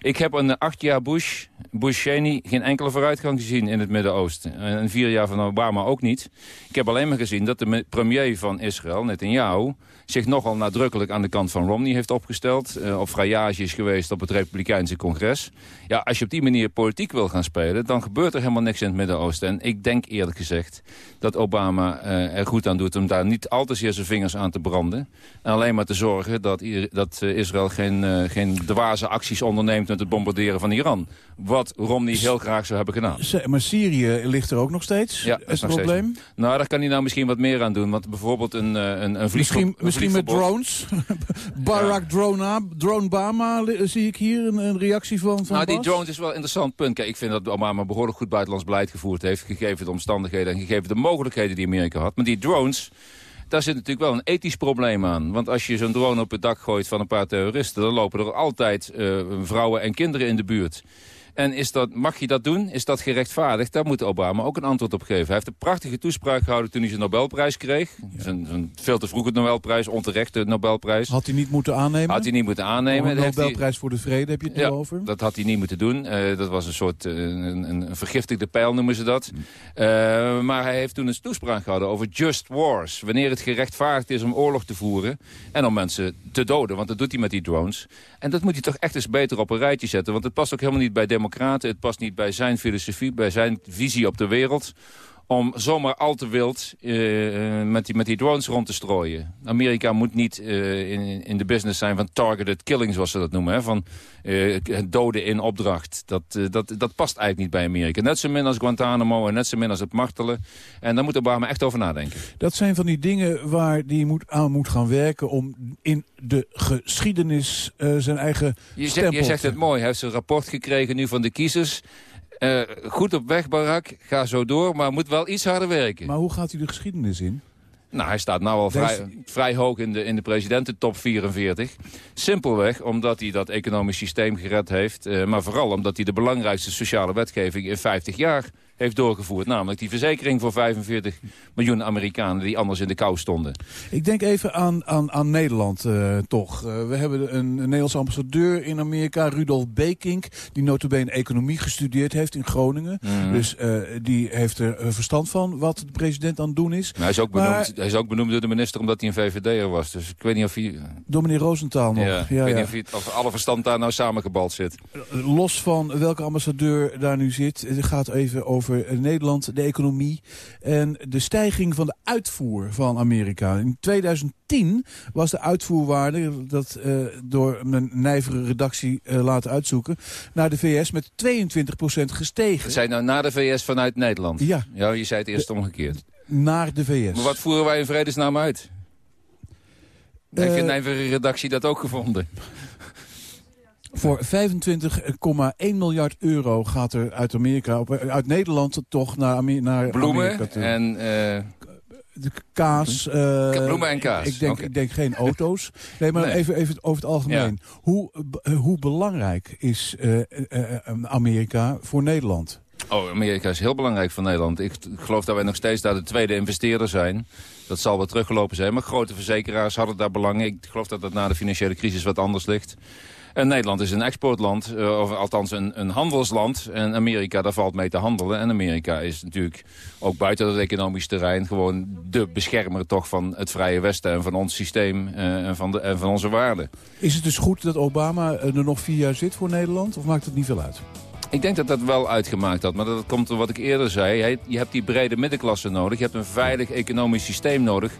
Ik heb een acht jaar Bush, Bush-Cheney, geen enkele vooruitgang gezien in het Midden-Oosten. En vier jaar van Obama ook niet. Ik heb alleen maar gezien dat de premier van Israël, Netanyahu... zich nogal nadrukkelijk aan de kant van Romney heeft opgesteld. eh, op vrijage is geweest op het Republikeinse congres. Ja, als je op die manier politiek wil gaan spelen... dan gebeurt er helemaal niks in het Midden-Oosten. En ik denk eerlijk gezegd dat Obama eh, er goed aan doet... om daar niet al te zeer zijn vingers aan te branden. En alleen maar te zorgen dat, dat eh, Israël geen, eh, geen dwaze acties onderneemt... met het bombarderen van Iran. Wat Romney heel graag zou hebben gedaan. Maar Syrië ligt er ook nog steeds. Ja, is dat is het steeds. probleem? Nou, daar kan hij nou misschien wat meer aan doen. Want bijvoorbeeld een, eh, een, een vliegver- Misschien, misschien met drones. (laughs) Barack Drona, Dronebama li- zie ik hier een, een reactie van, van Nou, die drones is wel een interessant punt. Kijk, ik vind dat Obama behoorlijk goed buitenlands beleid gevoerd heeft... gegeven de omstandigheden en gegeven de mogelijkheden die Amerika had. Maar die drones, daar zit natuurlijk wel een ethisch probleem aan. Want als je zo'n drone op het dak gooit van een paar terroristen... dan lopen er altijd eh, vrouwen en kinderen in de buurt. En is dat, mag je dat doen? Is dat gerechtvaardigd? Daar moet Obama ook een antwoord op geven. Hij heeft een prachtige toespraak gehouden toen hij zijn Nobelprijs kreeg. Zijn, zijn veel te vroege Nobelprijs, onterechte Nobelprijs. Had hij niet moeten aannemen? Had hij niet moeten aannemen. Hij- Nobelprijs voor de vrede heb je het ja, over? dat had hij niet moeten doen. Eh, dat was een soort eh, een, een vergiftigde pijl, noemen ze dat. Mm. Eh, maar hij heeft toen een toespraak gehouden over just wars. Wanneer het gerechtvaardigd is om oorlog te voeren en om mensen te doden. Want dat doet hij met die drones. En dat moet hij toch echt eens beter op een rijtje zetten. Want het past ook helemaal niet bij Het past niet bij zijn filosofie, bij zijn visie op de wereld om zomaar al te wild uh, met, die, met die drones rond te strooien. Amerika moet niet uh, in, in de business zijn van targeted killing, zoals ze dat noemen. Hè? Van uh, doden in opdracht. Dat, dat, dat past eigenlijk niet bij Amerika. Net zo min als Guantanamo en net zo min als het martelen. En daar moet Obama echt over nadenken. Dat zijn van die dingen waar die moet, aan moet gaan werken... om in de geschiedenis zijn eigen je zegt, je zegt het mooi. Hij heeft zijn rapport gekregen nu van de kiezers... Uh, goed op weg, Barak. Ga zo door, maar moet wel iets harder werken. Maar hoe gaat u de geschiedenis in? Nou, hij staat nou al vrij, vrij hoog in de, in de presidententop 44. Simpelweg omdat hij dat economisch systeem gered heeft. Uh, maar vooral omdat hij de belangrijkste sociale wetgeving in 50 jaar heeft doorgevoerd. Namelijk die verzekering voor 45 miljoen Amerikanen die anders in de kou stonden. Ik denk even aan, aan, aan Nederland uh, toch. Uh, we hebben een, een Nederlandse ambassadeur in Amerika, Rudolf Bekink... die notabene economie gestudeerd heeft in Groningen. Mm. Dus uh, die heeft er verstand van wat de president aan het doen is. Maar hij, is ook benoemd, hij is ook benoemd door de minister omdat hij een VVD'er was. Dus ik weet niet of hij... Door meneer Roosentaal nog. Ja, ja, ik weet niet of, hij, of alle verstand daar nou samengebald zit. Los van welke ambassadeur daar nu zit, het gaat even over over Nederland, de economie en de stijging van de uitvoer van Amerika. In 2010 was de uitvoerwaarde, dat uh, door mijn nijvere redactie uh, laten uitzoeken, naar de VS met 22% gestegen. Zijn nou naar de VS vanuit Nederland? Ja. Ja, je zei het eerst de, omgekeerd. Naar de VS. Maar wat voeren wij in vredesnaam uit? Heeft je nijvere redactie dat ook gevonden? Voor 25,1 miljard euro gaat er uit Amerika, uit Nederland toch naar, naar Bloemen Amerika toe. en... Uh... De kaas. Uh, Bloemen en kaas. Ik denk, okay. ik denk geen auto's. (laughs) Nee, maar nee. Even, even over het algemeen. Ja. Hoe, hoe belangrijk is uh, Amerika voor Nederland? Oh, Amerika is heel belangrijk voor Nederland. Ik geloof dat wij nog steeds daar de tweede investeerder zijn. Dat zal wel teruggelopen zijn. Maar grote verzekeraars hadden daar belang. Ik geloof dat dat na de financiële crisis wat anders ligt. En Nederland is een exportland, uh, of althans een, een handelsland. En Amerika, daar valt mee te handelen. En Amerika is natuurlijk ook buiten het economisch terrein... gewoon de beschermer toch van het Vrije Westen en van ons systeem uh, en, van de, en van onze waarden. Is het dus goed dat Obama er nog vier jaar zit voor Nederland? Of maakt het niet veel uit? Ik denk dat dat wel uitgemaakt had. Maar dat komt door wat ik eerder zei. Je hebt die brede middenklasse nodig. Je hebt een veilig economisch systeem nodig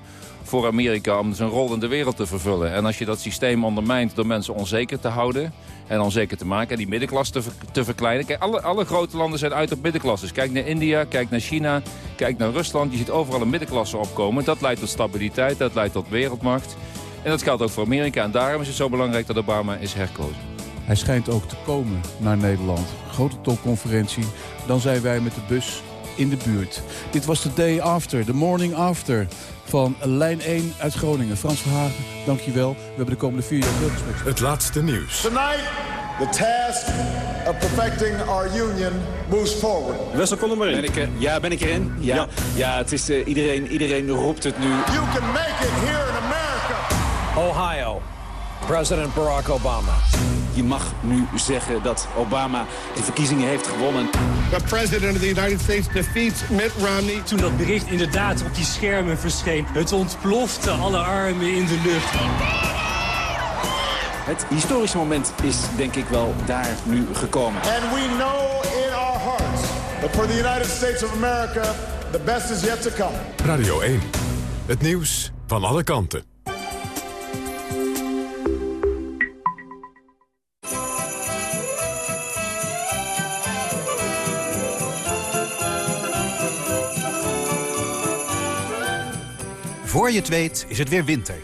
voor Amerika om zijn rol in de wereld te vervullen. En als je dat systeem ondermijnt door mensen onzeker te houden en onzeker te maken en die middenklasse te, ver, te verkleinen. Kijk, alle, alle grote landen zijn uit op middenklasses. Kijk naar India, kijk naar China, kijk naar Rusland. Je ziet overal een middenklasse opkomen. Dat leidt tot stabiliteit, dat leidt tot wereldmacht. En dat geldt ook voor Amerika. En daarom is het zo belangrijk dat Obama is herkozen. Hij schijnt ook te komen naar Nederland. Grote topconferentie. Dan zijn wij met de bus in de buurt. Dit was de day after, the morning after van lijn 1 uit Groningen. Frans Verhagen, dankjewel. We hebben de komende vier jaar veel gesprek. Het laatste nieuws. Tonight, the task of perfecting our union moves forward. Wessel, kom er maar in. Ben ik er, ja, ben ik erin? Ja, ja. ja het is, uh, iedereen, iedereen roept het nu. You can make it here in America. Ohio, President Barack Obama. Je mag nu zeggen dat Obama de verkiezingen heeft gewonnen. The president of the United States defeats Mitt Romney. Toen dat bericht inderdaad op die schermen verscheen, het ontplofte alle armen in de lucht. Het historische moment is denk ik wel daar nu gekomen. And we know in our hearts that for the United States of America the best is yet to come. Radio 1. Het nieuws van alle kanten. Voor je het weet is het weer winter.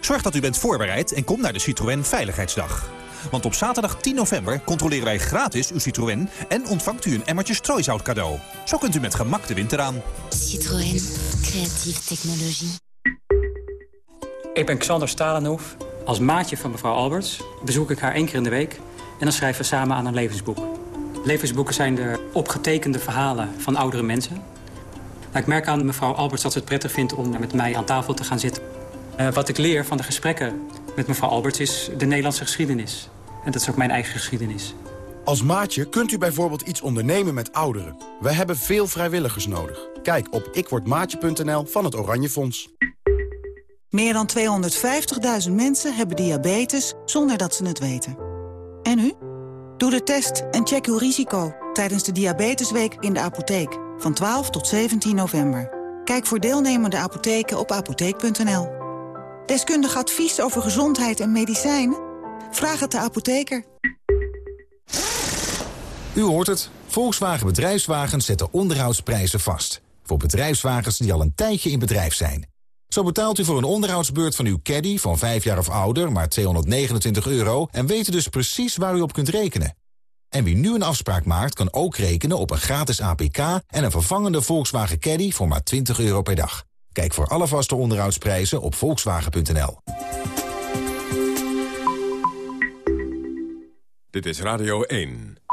Zorg dat u bent voorbereid en kom naar de Citroën Veiligheidsdag. Want op zaterdag 10 november controleren wij gratis uw Citroën... en ontvangt u een emmertje strooisout cadeau. Zo kunt u met gemak de winter aan. Citroën. Creatieve technologie. Ik ben Xander Stalenhoef. Als maatje van mevrouw Alberts bezoek ik haar één keer in de week... en dan schrijven we samen aan een levensboek. Levensboeken zijn de opgetekende verhalen van oudere mensen... Ik merk aan mevrouw Alberts dat ze het prettig vindt om met mij aan tafel te gaan zitten. Uh, wat ik leer van de gesprekken met mevrouw Alberts is de Nederlandse geschiedenis. En dat is ook mijn eigen geschiedenis. Als maatje kunt u bijvoorbeeld iets ondernemen met ouderen. We hebben veel vrijwilligers nodig. Kijk op ikwordmaatje.nl van het Oranje Fonds. Meer dan 250.000 mensen hebben diabetes zonder dat ze het weten. En u? Doe de test en check uw risico tijdens de Diabetesweek in de apotheek. Van 12 tot 17 november. Kijk voor deelnemende apotheken op apotheek.nl. Deskundig advies over gezondheid en medicijnen? Vraag het de apotheker. U hoort het. Volkswagen Bedrijfswagens zetten onderhoudsprijzen vast. Voor bedrijfswagens die al een tijdje in bedrijf zijn. Zo betaalt u voor een onderhoudsbeurt van uw caddy van 5 jaar of ouder maar 229 euro... en weet dus precies waar u op kunt rekenen. En wie nu een afspraak maakt, kan ook rekenen op een gratis APK... en een vervangende Volkswagen Caddy voor maar 20 euro per dag. Kijk voor alle vaste onderhoudsprijzen op volkswagen.nl. Dit is Radio 1.